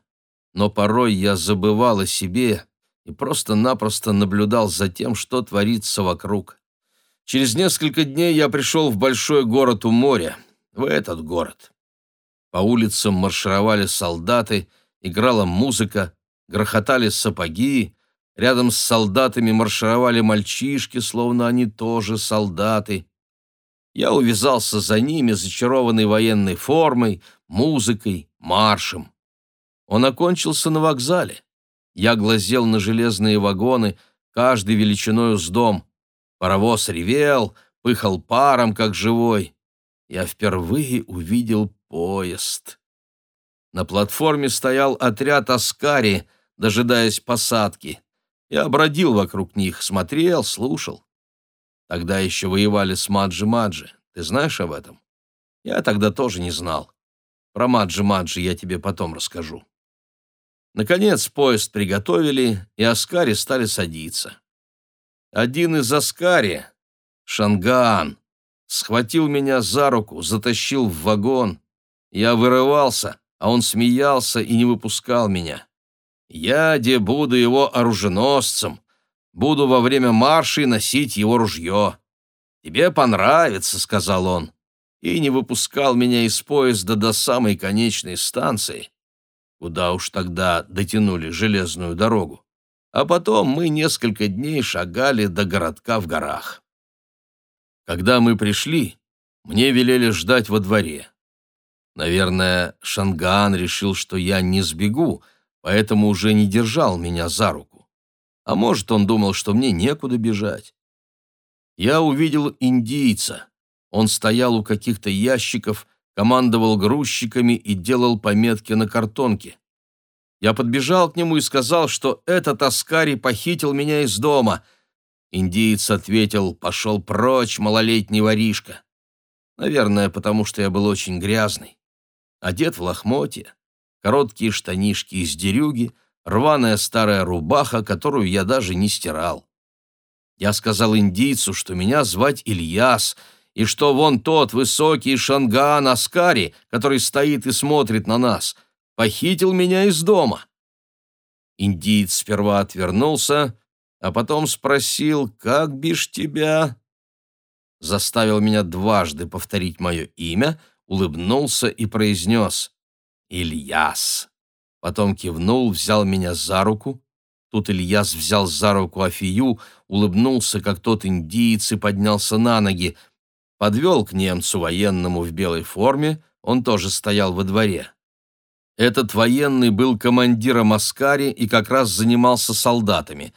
но порой я забывал о себе и просто-напросто наблюдал за тем, что творится вокруг. Через несколько дней я пришел в большой город у моря, в этот город. По улицам маршировали солдаты, играла музыка, грохотали сапоги, рядом с солдатами маршировали мальчишки, словно они тоже солдаты. Я увязался за ними, зачарованный военной формой, музыкой, маршем. Он окончился на вокзале. Я глазел на железные вагоны, каждый величиною с дом. Паровоз ревел, пыхал паром, как живой. Я впервые увидел поезд. На платформе стоял отряд Аскари, дожидаясь посадки. Я бродил вокруг них, смотрел, слушал. Тогда еще воевали с Маджи-Маджи. Ты знаешь об этом? Я тогда тоже не знал. Про Маджи-Маджи я тебе потом расскажу. Наконец поезд приготовили, и Аскари стали садиться. Один из Аскари, Шанган, схватил меня за руку, затащил в вагон, я вырывался, а он смеялся и не выпускал меня. Я, де буду его оруженосцем, буду во время маршей носить его ружье. Тебе понравится, — сказал он, и не выпускал меня из поезда до самой конечной станции, куда уж тогда дотянули железную дорогу. А потом мы несколько дней шагали до городка в горах. Когда мы пришли, мне велели ждать во дворе. Наверное, Шанган решил, что я не сбегу, поэтому уже не держал меня за руку. А может, он думал, что мне некуда бежать. Я увидел индийца. Он стоял у каких-то ящиков, командовал грузчиками и делал пометки на картонке. Я подбежал к нему и сказал, что этот Аскари похитил меня из дома. Индиец ответил, пошел прочь, малолетний воришка. Наверное, потому что я был очень грязный одет в лохмотья, короткие штанишки из дерюги, рваная старая рубаха, которую я даже не стирал. Я сказал индийцу, что меня звать Ильяс, и что вон тот высокий Шангаан Аскари, который стоит и смотрит на нас, похитил меня из дома». Индиец сперва отвернулся, а потом спросил, «Как бишь тебя?» Заставил меня дважды повторить мое имя, улыбнулся и произнес «Ильяс». Потом кивнул, взял меня за руку. Тут Ильяс взял за руку Афию, улыбнулся, как тот индиец, и поднялся на ноги. Подвел к немцу военному в белой форме, он тоже стоял во дворе. Этот военный был командиром Аскари и как раз занимался солдатами.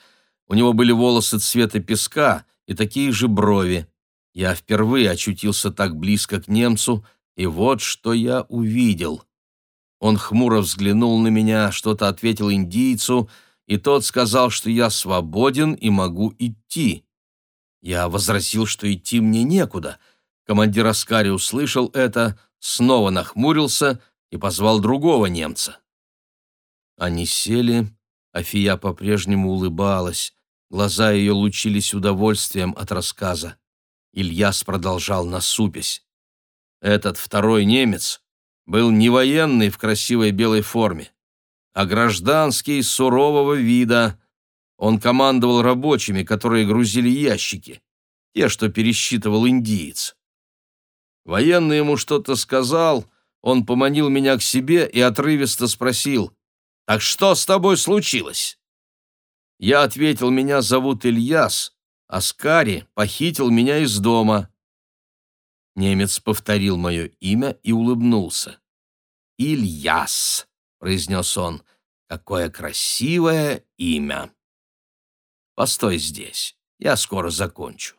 У него были волосы цвета песка и такие же брови. Я впервые очутился так близко к немцу, и вот что я увидел. Он хмуро взглянул на меня, что-то ответил индийцу, и тот сказал, что я свободен и могу идти. Я возразил, что идти мне некуда. Командир Аскари услышал это, снова нахмурился и позвал другого немца. Они сели, Афия по-прежнему улыбалась, глаза ее лучились удовольствием от рассказа. Ильяс продолжал насупясь. Этот второй немец был не военный в красивой белой форме, а гражданский сурового вида. Он командовал рабочими, которые грузили ящики, те, что пересчитывал индиец. Военный ему что-то сказал, он поманил меня к себе и отрывисто спросил, «Так что с тобой случилось?» Я ответил, «Меня зовут Ильяс, а Скари похитил меня из дома». Немец повторил мое имя и улыбнулся. «Ильяс», — произнес он, — «какое красивое имя». «Постой здесь, я скоро закончу».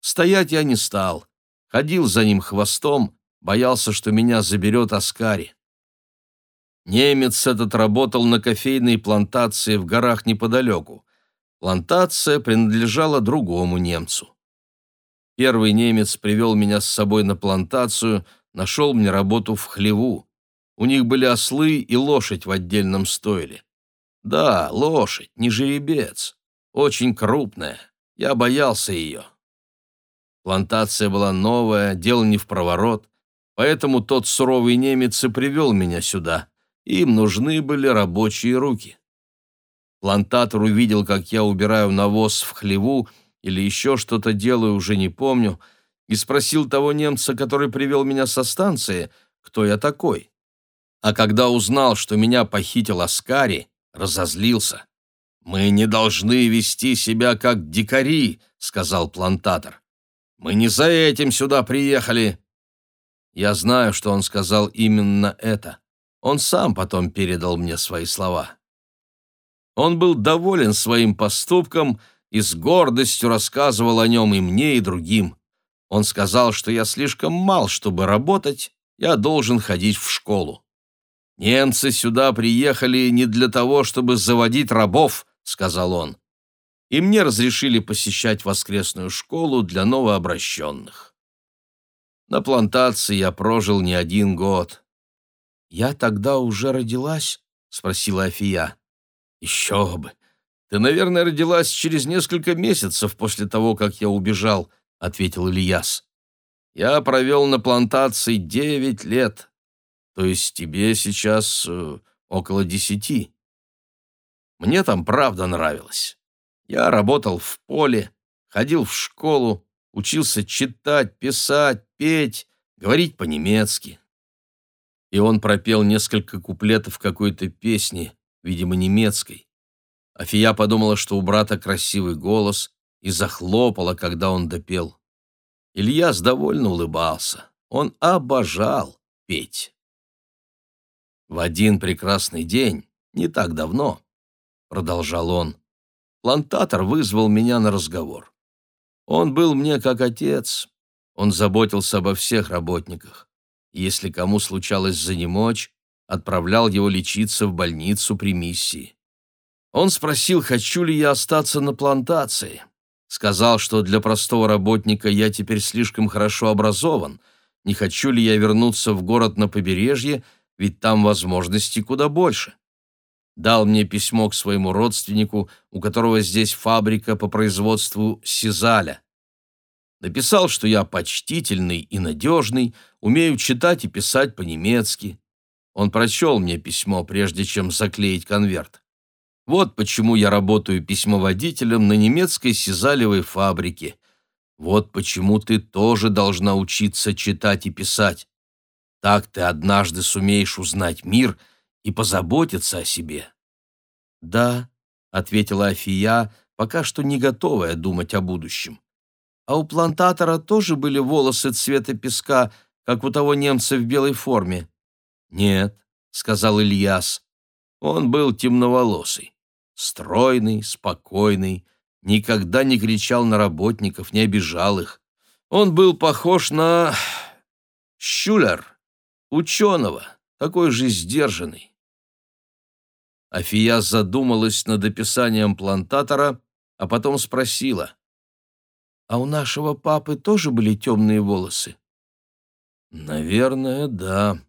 Стоять я не стал, ходил за ним хвостом, боялся, что меня заберет Аскари. Немец этот работал на кофейной плантации в горах неподалеку. Плантация принадлежала другому немцу. Первый немец привел меня с собой на плантацию, нашел мне работу в хлеву. У них были ослы и лошадь в отдельном стойле. Да, лошадь, не жеребец. Очень крупная. Я боялся ее. Плантация была новая, дело не в проворот, поэтому тот суровый немец и привел меня сюда. Им нужны были рабочие руки. Плантатор увидел, как я убираю навоз в хлеву, или еще что-то делаю, уже не помню, и спросил того немца, который привел меня со станции, кто я такой. А когда узнал, что меня похитил Аскари, разозлился. «Мы не должны вести себя как дикари», — сказал плантатор. «Мы не за этим сюда приехали». Я знаю, что он сказал именно это. Он сам потом передал мне свои слова. Он был доволен своим поступком и с гордостью рассказывал о нем и мне, и другим. Он сказал, что я слишком мал, чтобы работать, я должен ходить в школу. «Немцы сюда приехали не для того, чтобы заводить рабов», — сказал он. «И мне разрешили посещать воскресную школу для новообращенных». На плантации я прожил не один год. «Я тогда уже родилась?» — спросила Афия. «Еще бы! «Ты, наверное, родилась через несколько месяцев после того, как я убежал», — ответил Ильяс. «Я провел на плантации девять лет, то есть тебе сейчас э, около десяти. Мне там правда нравилось. Я работал в поле, ходил в школу, учился читать, писать, петь, говорить по-немецки». И он пропел несколько куплетов какой-то песни, видимо, немецкой. Афия подумала, что у брата красивый голос, и захлопала, когда он допел. Ильяс довольно улыбался. Он обожал петь. В один прекрасный день, не так давно, продолжал он, плантатор вызвал меня на разговор. Он был мне как отец. Он заботился обо всех работниках. Если кому случалось занемочь, отправлял его лечиться в больницу при миссии. Он спросил, хочу ли я остаться на плантации. Сказал, что для простого работника я теперь слишком хорошо образован, не хочу ли я вернуться в город на побережье, ведь там возможностей куда больше. Дал мне письмо к своему родственнику, у которого здесь фабрика по производству сизаля. Написал, что я почтительный и надежный, умею читать и писать по-немецки. Он прочел мне письмо, прежде чем заклеить конверт. Вот почему я работаю письмоводителем на немецкой сизалевой фабрике. Вот почему ты тоже должна учиться читать и писать. Так ты однажды сумеешь узнать мир и позаботиться о себе. «Да», — ответила Афия, пока что не готовая думать о будущем. «А у плантатора тоже были волосы цвета песка, как у того немца в белой форме?» «Нет», — сказал Ильяс, — «он был темноволосый, стройный, спокойный, никогда не кричал на работников, не обижал их. Он был похож на... Щулер, ученого, такой же сдержанный. Афия задумалась над описанием плантатора, а потом спросила. «А у нашего папы тоже были темные волосы?» «Наверное, да.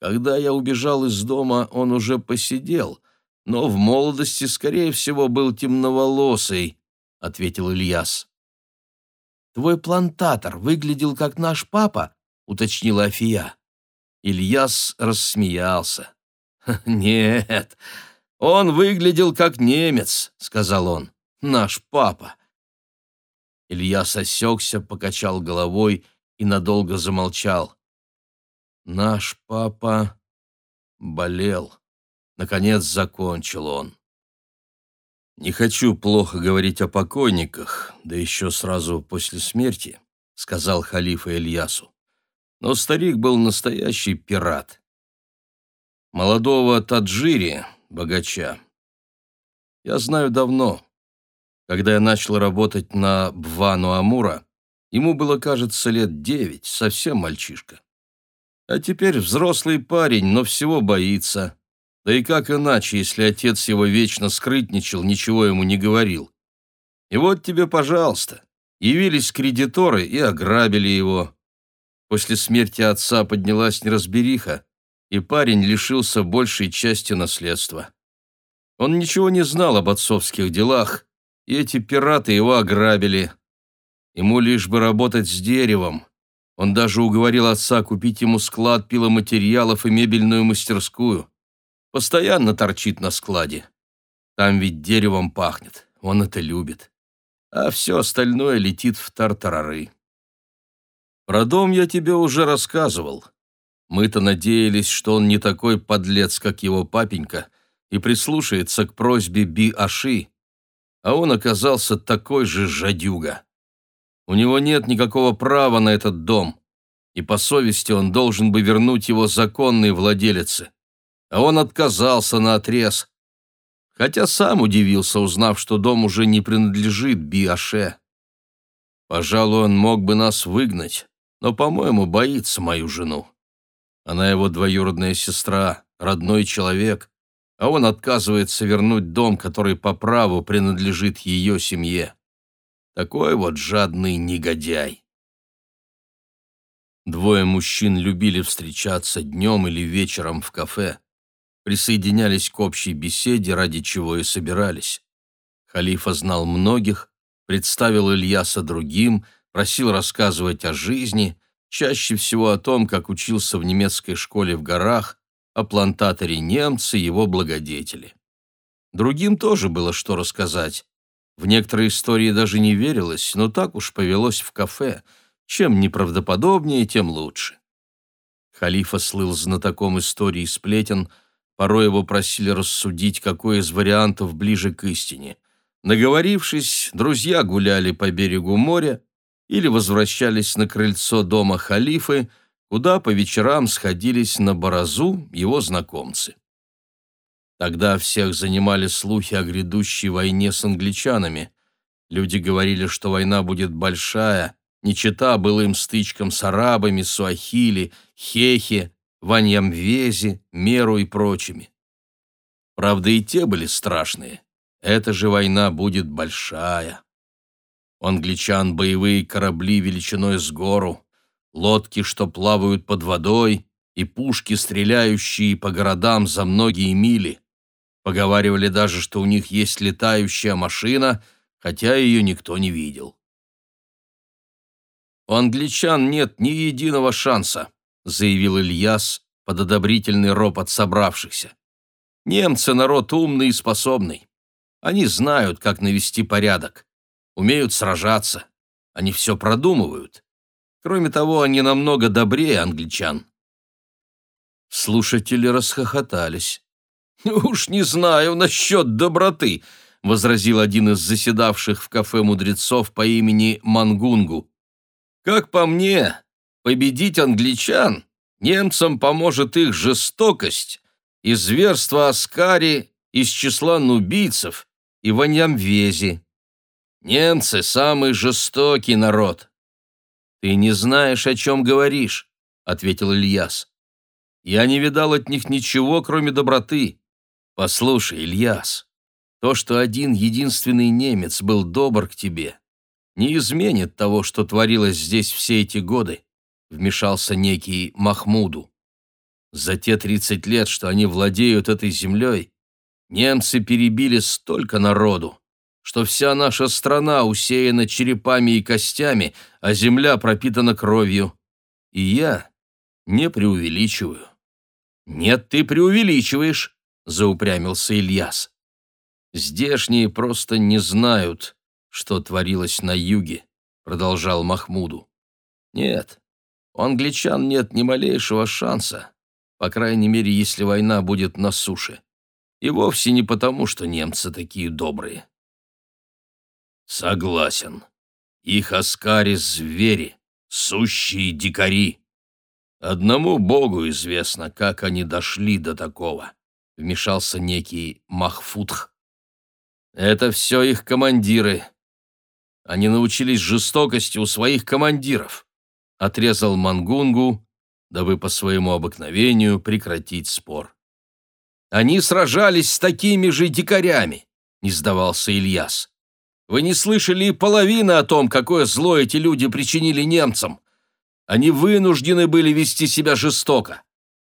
Когда я убежал из дома, он уже посидел, но в молодости, скорее всего, был темноволосый», — ответил Ильяс. «Твой плантатор выглядел как наш папа?» — уточнила Афия. Ильяс рассмеялся. «Нет, он выглядел как немец», — сказал он, — «наш папа». Илья осекся, покачал головой и надолго замолчал. «Наш папа болел», — наконец закончил он. «Не хочу плохо говорить о покойниках, да еще сразу после смерти», — сказал халифа Ильясу. «Но старик был настоящий пират молодого Таджири, богача. Я знаю давно. Когда я начал работать на Бвану Амура, ему было, кажется, лет девять, совсем мальчишка. А теперь взрослый парень, но всего боится. Да и как иначе, если отец его вечно скрытничал, ничего ему не говорил. И вот тебе, пожалуйста, явились кредиторы и ограбили его. После смерти отца поднялась неразбериха, и парень лишился большей части наследства. Он ничего не знал об отцовских делах, и эти пираты его ограбили. Ему лишь бы работать с деревом. Он даже уговорил отца купить ему склад пиломатериалов и мебельную мастерскую. Постоянно торчит на складе. Там ведь деревом пахнет, он это любит. А все остальное летит в тартарары. Про дом я тебе уже рассказывал. Мы-то надеялись, что он не такой подлец, как его папенька, и прислушается к просьбе Би-Аши, а он оказался такой же жадюга. У него нет никакого права на этот дом, и по совести он должен бы вернуть его законной владелице. А он отказался на отрез, хотя сам удивился, узнав, что дом уже не принадлежит Би-Аше. Пожалуй, он мог бы нас выгнать, но, по-моему, боится мою жену. Она его двоюродная сестра, родной человек, а он отказывается вернуть дом, который по праву принадлежит ее семье. Такой вот жадный негодяй. Двое мужчин любили встречаться днем или вечером в кафе, присоединялись к общей беседе, ради чего и собирались. Халифа знал многих, представил Ильяса другим, просил рассказывать о жизни, чаще всего о том, как учился в немецкой школе в горах, о плантаторе немце, его благодетели. Другим тоже было что рассказать. В некоторые истории даже не верилось, но так уж повелось в кафе. Чем неправдоподобнее, тем лучше. Халифа слыл знатоком истории сплетен, порой его просили рассудить, какой из вариантов ближе к истине. Наговорившись, друзья гуляли по берегу моря, или возвращались на крыльцо дома халифы, куда по вечерам сходились на Баразу его знакомцы. Тогда всех занимали слухи о грядущей войне с англичанами. Люди говорили, что война будет большая, не чета былым стычкам с арабами, суахили, хехи, ваньямвези, меру и прочими. Правда, и те были страшные. Эта же война будет большая. У англичан боевые корабли величиной с гору, лодки, что плавают под водой, и пушки, стреляющие по городам за многие мили. Поговаривали даже, что у них есть летающая машина, хотя ее никто не видел. у англичан нет ни единого шанса», заявил Ильяс под одобрительный ропот собравшихся. «Немцы — народ умный и способный. Они знают, как навести порядок, умеют сражаться, они все продумывают. Кроме того, они намного добрее англичан». Слушатели расхохотались. «Уж не знаю насчет доброты», — возразил один из заседавших в кафе мудрецов по имени Мангунгу. «Как по мне, победить англичан немцам поможет их жестокость и зверство Аскари из числа нубийцев и Ваньямвези. Немцы — самый жестокий народ». «Ты не знаешь, о чем говоришь», — ответил Ильяс. «Я не видал от них ничего, кроме доброты. «Послушай, Ильяс, то, что один единственный немец был добр к тебе, не изменит того, что творилось здесь все эти годы», вмешался некий Махмуду. «За те тридцать лет, что они владеют этой землей, немцы перебили столько народу, что вся наша страна усеяна черепами и костями, а земля пропитана кровью. И я не преувеличиваю». «Нет, ты преувеличиваешь», заупрямился Ильяс. Здешние просто не знают, что творилось на юге, продолжал Махмуду. Нет, у англичан нет ни малейшего шанса, по крайней мере, если война будет на суше. И вовсе не потому, что немцы такие добрые. Согласен. Их аскари — звери, сущие дикари. Одному Богу известно, как они дошли до такого вмешался некий Махфудх. Это все их командиры. Они научились жестокости у своих командиров. Отрезал Мангунгу, дабы по своему обыкновению прекратить спор. Они сражались с такими же дикарями, не сдавался Ильяс. Вы не слышали и половины о том, какое зло эти люди причинили немцам. Они вынуждены были вести себя жестоко.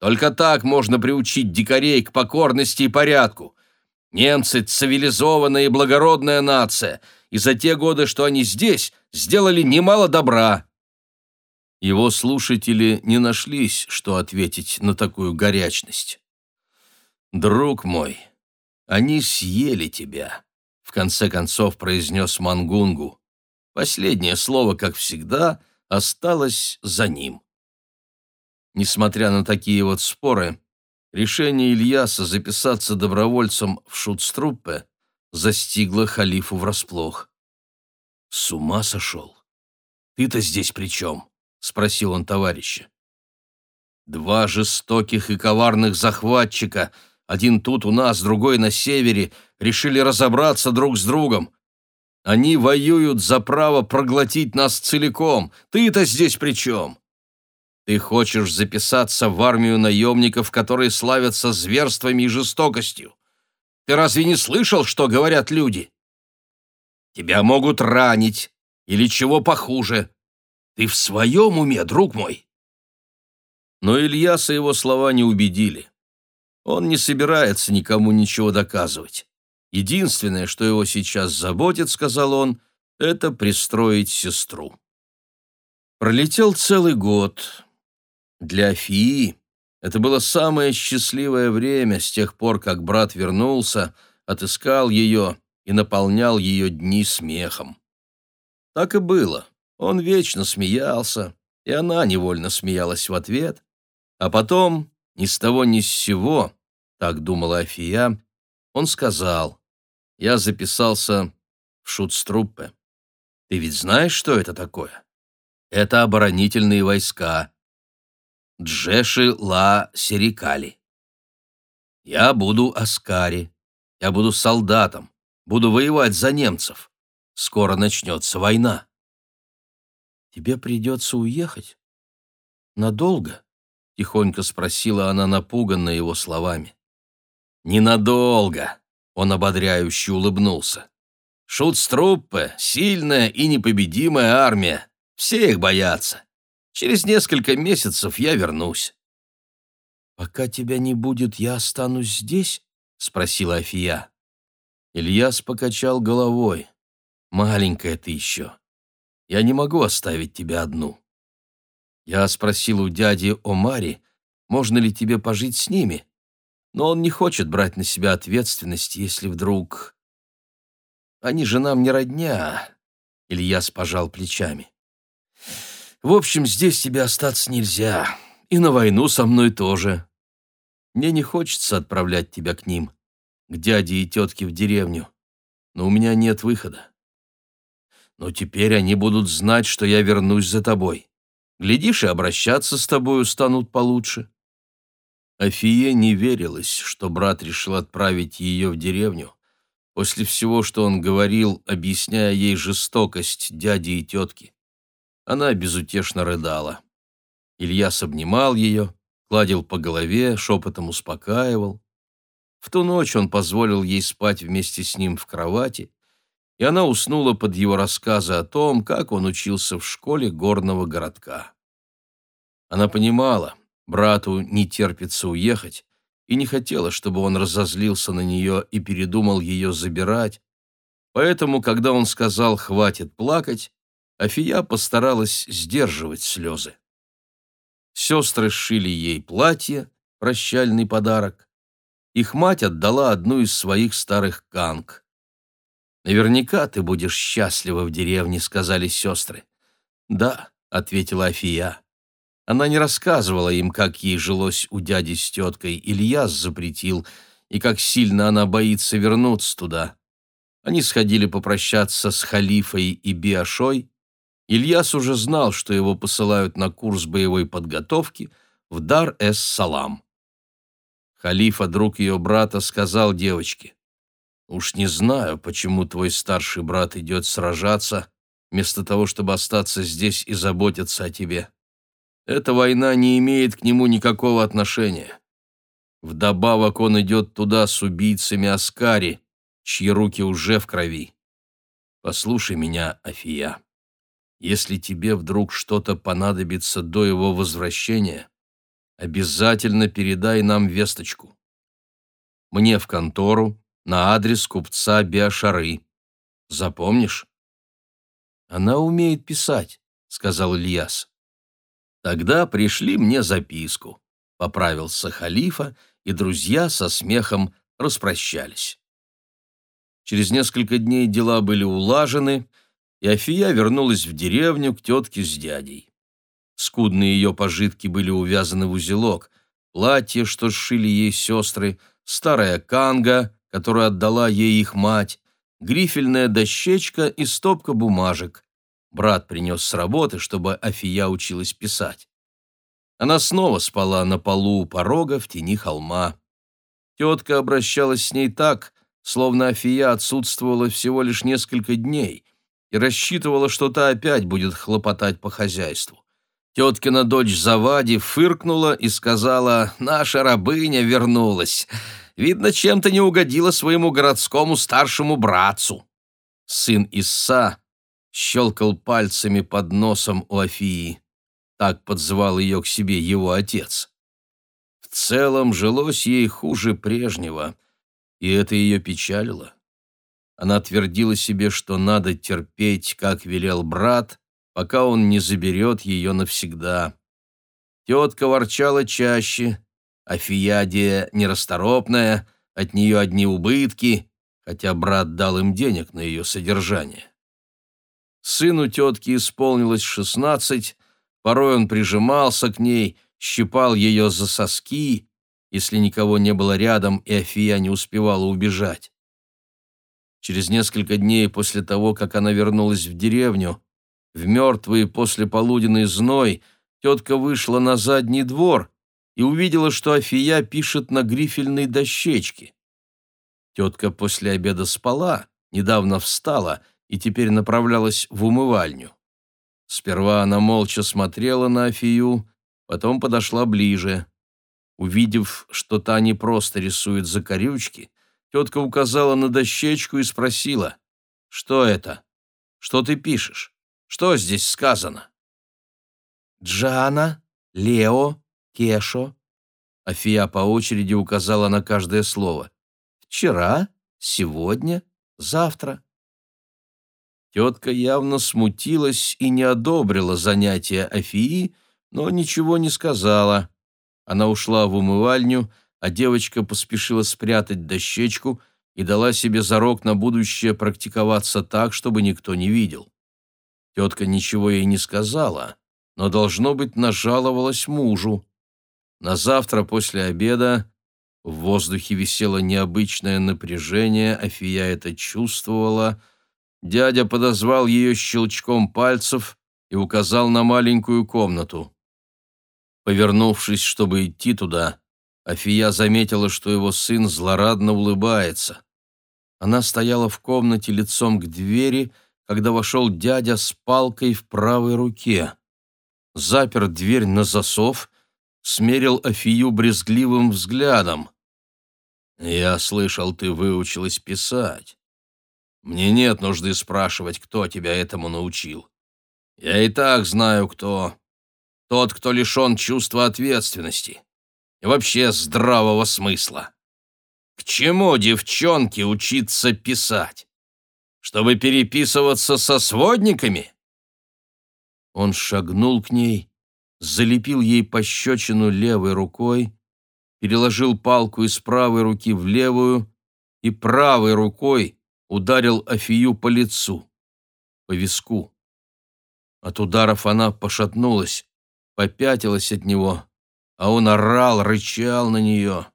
Только так можно приучить дикарей к покорности и порядку. Немцы — цивилизованная и благородная нация, и за те годы, что они здесь, сделали немало добра. Его слушатели не нашлись, что ответить на такую горячность. «Друг мой, они съели тебя», — в конце концов произнес Мангунгу. Последнее слово, как всегда, осталось за ним. Несмотря на такие вот споры, решение Ильяса записаться добровольцем в шутструппе застигло халифу врасплох. «С ума сошел? Ты-то здесь при чем?» — спросил он товарища. «Два жестоких и коварных захватчика, один тут у нас, другой на севере, решили разобраться друг с другом. Они воюют за право проглотить нас целиком. Ты-то здесь при чем?» Ты хочешь записаться в армию наемников, которые славятся зверствами и жестокостью. Ты разве не слышал, что говорят люди? Тебя могут ранить или чего похуже. Ты в своем уме, друг мой?» Но Ильяса его слова не убедили. Он не собирается никому ничего доказывать. Единственное, что его сейчас заботит, сказал он, это пристроить сестру. Пролетел целый год. Для Афии это было самое счастливое время с тех пор, как брат вернулся, отыскал ее и наполнял ее дни смехом. Так и было. Он вечно смеялся, и она невольно смеялась в ответ. А потом, ни с того ни с сего, так думала Афия, он сказал, «Я записался в шутструппе. Ты ведь знаешь, что это такое? Это оборонительные войска, Джеши Ла Серикали. Я буду Аскари, я буду солдатом, буду воевать за немцев. Скоро начнется война. Тебе придется уехать? Надолго? Тихонько спросила она, напуганная его словами. Ненадолго, он ободряюще улыбнулся. Шутструппе — сильная и непобедимая армия. Все их боятся. Через несколько месяцев я вернусь». «Пока тебя не будет, я останусь здесь?» — спросила Афия. Ильяс покачал головой. «Маленькая ты еще. Я не могу оставить тебя одну. Я спросил у дяди Омари, можно ли тебе пожить с ними, но он не хочет брать на себя ответственность, если вдруг... Они же нам не родня, — Ильяс пожал плечами. В общем, здесь тебе остаться нельзя, и на войну со мной тоже. Мне не хочется отправлять тебя к ним, к дяде и тетке в деревню, но у меня нет выхода. Но теперь они будут знать, что я вернусь за тобой. Глядишь, и обращаться с тобою станут получше. Афие не верилось, что брат решил отправить ее в деревню, после всего, что он говорил, объясняя ей жестокость дяди и тетки. Она безутешно рыдала. Ильяс обнимал ее, гладил по голове, шепотом успокаивал. В ту ночь он позволил ей спать вместе с ним в кровати, и она уснула под его рассказы о том, как он учился в школе горного городка. Она понимала, Брату не терпится уехать, и не хотела, чтобы он разозлился на нее и передумал ее забирать. Поэтому, когда он сказал «хватит плакать», Афия постаралась сдерживать слезы. Сестры сшили ей платье, прощальный подарок. Их мать отдала одну из своих старых канг. «Наверняка ты будешь счастлива в деревне», — сказали сестры. «Да», — ответила Афия. Она не рассказывала им, как ей жилось у дяди с теткой, Ильяс запретил, и как сильно она боится вернуться туда. Они сходили попрощаться с халифой и Биашой. Ильяс уже знал, что его посылают на курс боевой подготовки в Дар-эс-Салам. Халифа, друг ее брата, сказал девочке, «Уж не знаю, почему твой старший брат идет сражаться, вместо того, чтобы остаться здесь и заботиться о тебе. Эта война не имеет к нему никакого отношения. Вдобавок он идет туда с убийцами Аскари, чьи руки уже в крови. Послушай меня, Афия. Если тебе вдруг что-то понадобится до его возвращения, обязательно передай нам весточку. Мне в контору на адрес купца Биашары. Запомнишь? Она умеет писать, сказал Ильяс. Тогда пришли мне записку. Поправился халифа, и друзья со смехом распрощались. Через несколько дней дела были улажены, и Афия вернулась в деревню к тетке с дядей. Скудные ее пожитки были увязаны в узелок, платье, что сшили ей сестры, старая канга, которую отдала ей их мать, грифельная дощечка и стопка бумажек, Брат принес с работы, чтобы Афия училась писать. Она снова спала на полу у порога в тени холма. Тетка обращалась с ней так, словно Афия отсутствовала всего лишь несколько дней и рассчитывала, что та опять будет хлопотать по хозяйству. Теткина дочь Завади фыркнула и сказала, «Наша рабыня вернулась. Видно, чем-то не угодила своему городскому старшему братцу». Сын Исса щелкал пальцами под носом у Афии. Так подзвал ее к себе его отец. В целом жилось ей хуже прежнего, и это ее печалило. Она твердила себе, что надо терпеть, как велел брат, пока он не заберет ее навсегда. Тетка ворчала чаще, Афиядия нерасторопная, от нее одни убытки, хотя брат дал им денег на ее содержание. Сыну тетки исполнилось шестнадцать, порой он прижимался к ней, щипал ее за соски, если никого не было рядом, и Афия не успевала убежать. Через несколько дней после того, как она вернулась в деревню, в мертвый послеполуденный зной, тетка вышла на задний двор и увидела, что Афия пишет на грифельной дощечке. Тетка после обеда спала, недавно встала и теперь направлялась в умывальню. Сперва она молча смотрела на Афию, потом подошла ближе. Увидев, что та не просто рисует закорючки, тетка указала на дощечку и спросила, «Что это? Что ты пишешь? Что здесь сказано?» «Джана, Лео, Кешо». Афия по очереди указала на каждое слово. «Вчера, сегодня, завтра». Тетка явно смутилась и не одобрила занятия Афии, но ничего не сказала. Она ушла в умывальню, а девочка поспешила спрятать дощечку и дала себе зарок на будущее практиковаться так, чтобы никто не видел. Тетка ничего ей не сказала, но, должно быть, нажаловалась мужу. На завтра после обеда в воздухе висело необычное напряжение, Афия это чувствовала. Дядя подозвал ее щелчком пальцев и указал на маленькую комнату. Повернувшись, чтобы идти туда, Афия заметила, что его сын злорадно улыбается. Она стояла в комнате лицом к двери, когда вошел дядя с палкой в правой руке. Запер дверь на засов, смерил Афию брезгливым взглядом. «Я слышал, ты выучилась писать. Мне нет нужды спрашивать, кто тебя этому научил. Я и так знаю, кто. Тот, кто лишен чувства ответственности и вообще здравого смысла. К чему девчонке учиться писать? Чтобы переписываться со сводниками? Он шагнул к ней, залепил ей пощечину левой рукой, переложил палку из правой руки в левую и правой рукой ударил Афию по лицу, по виску. От ударов она пошатнулась, попятилась от него, а он орал, рычал на нее.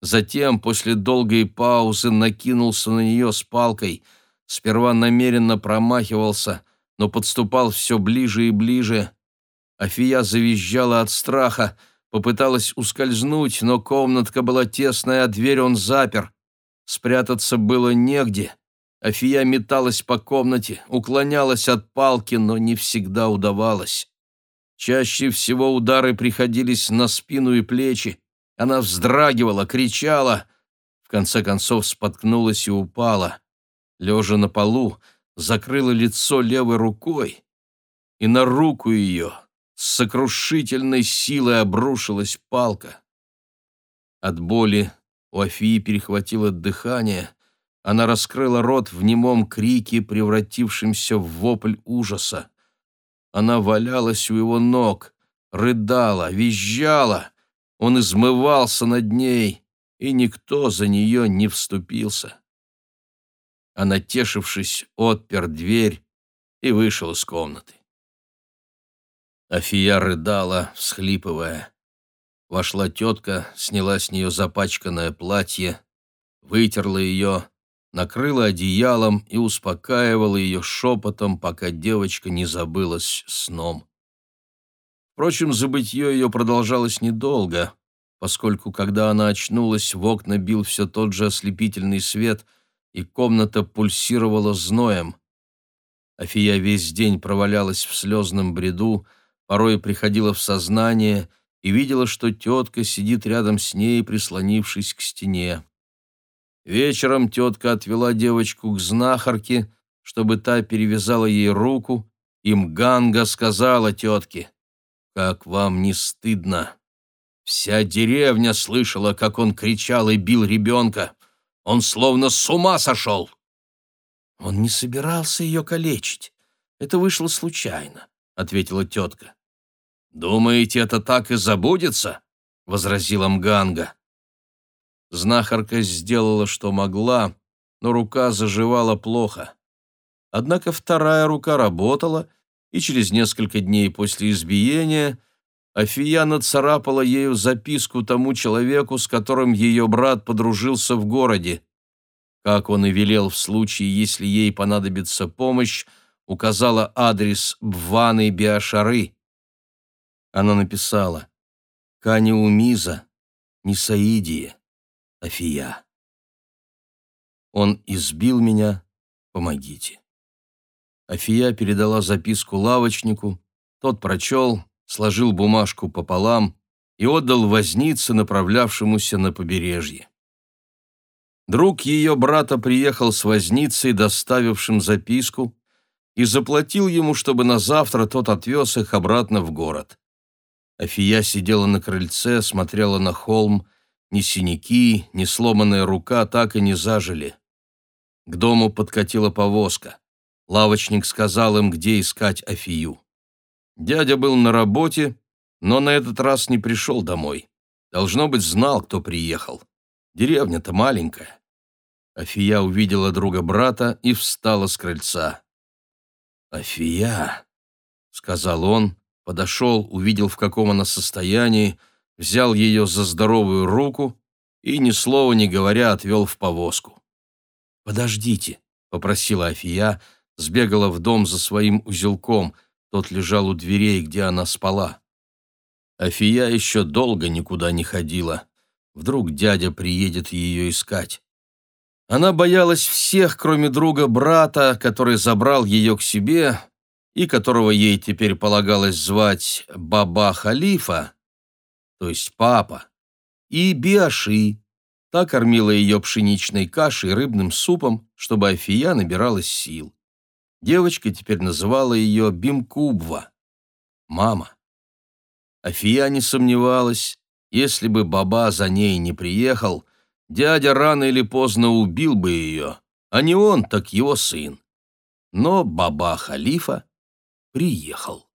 Затем, после долгой паузы, накинулся на нее с палкой, сперва намеренно промахивался, но подступал все ближе и ближе. Афия завизжала от страха, попыталась ускользнуть, но комнатка была тесная, а дверь он запер. Спрятаться было негде. Афия металась по комнате, уклонялась от палки, но не всегда удавалось. Чаще всего удары приходились на спину и плечи. Она вздрагивала, кричала. В конце концов споткнулась и упала. Лежа на полу, закрыла лицо левой рукой, и на руку ее с сокрушительной силой обрушилась палка. От боли у Афии перехватило дыхание, она раскрыла рот в немом крике, превратившемся в вопль ужаса. Она валялась у его ног, рыдала, визжала. Он измывался над ней, и никто за нее не вступился. А натешившись, отпер дверь и вышел из комнаты. Афия рыдала, всхлипывая. Вошла тетка, сняла с нее запачканное платье, вытерла ее, накрыла одеялом и успокаивала ее шепотом, пока девочка не забылась сном. Впрочем, забытье ее продолжалось недолго, поскольку, когда она очнулась, в окна бил все тот же ослепительный свет, и комната пульсировала зноем. Афия весь день провалялась в слезном бреду, порой приходила в сознание и видела, что тетка сидит рядом с ней, прислонившись к стене. Вечером тетка отвела девочку к знахарке, чтобы та перевязала ей руку, и Мганга сказала тетке, «Как вам не стыдно? Вся деревня слышала, как он кричал и бил ребенка. Он словно с ума сошел!» «Он не собирался ее калечить. Это вышло случайно», — ответила тетка. «Думаете, это так и забудется?» — возразила Мганга. Знахарка сделала, что могла, но рука заживала плохо. Однако вторая рука работала, и через несколько дней после избиения Афия нацарапала ею записку тому человеку, с которым ее брат подружился в городе. Как он и велел в случае, если ей понадобится помощь, указала адрес Бваны Биашары. Она написала «Каниумиза, Нисаидия». Афия. Он избил меня, помогите. Афия передала записку лавочнику, тот прочел, сложил бумажку пополам и отдал вознице, направлявшемуся на побережье. Друг ее брата приехал с возницей, доставившим записку, и заплатил ему, чтобы на завтра тот отвез их обратно в город. Афия сидела на крыльце, смотрела на холм, ни синяки, ни сломанная рука так и не зажили. К дому подкатила повозка. лавочник сказал им, где искать Афию. Дядя был на работе, но на этот раз не пришел домой. Должно быть, знал, кто приехал. Деревня-то маленькая. Афия увидела друга брата и встала с крыльца. «Афия», — сказал он, подошел, увидел, в каком она состоянии, взял ее за здоровую руку и, ни слова не говоря, отвел в повозку. «Подождите», — попросила Афия, сбегала в дом за своим узелком, тот лежал у дверей, где она спала. Афия еще долго никуда не ходила. Вдруг дядя приедет ее искать. Она боялась всех, кроме друга брата, который забрал ее к себе и которого ей теперь полагалось звать Баба Халифа, то есть папа, и Биаши. Та кормила ее пшеничной кашей и рыбным супом, чтобы Афия набиралась сил. Девочка теперь называла ее Бимкубва, мама. Афия не сомневалась, если бы Баба за ней не приехал, дядя рано или поздно убил бы ее, а не он, так его сын. Но Баба Халифа приехал.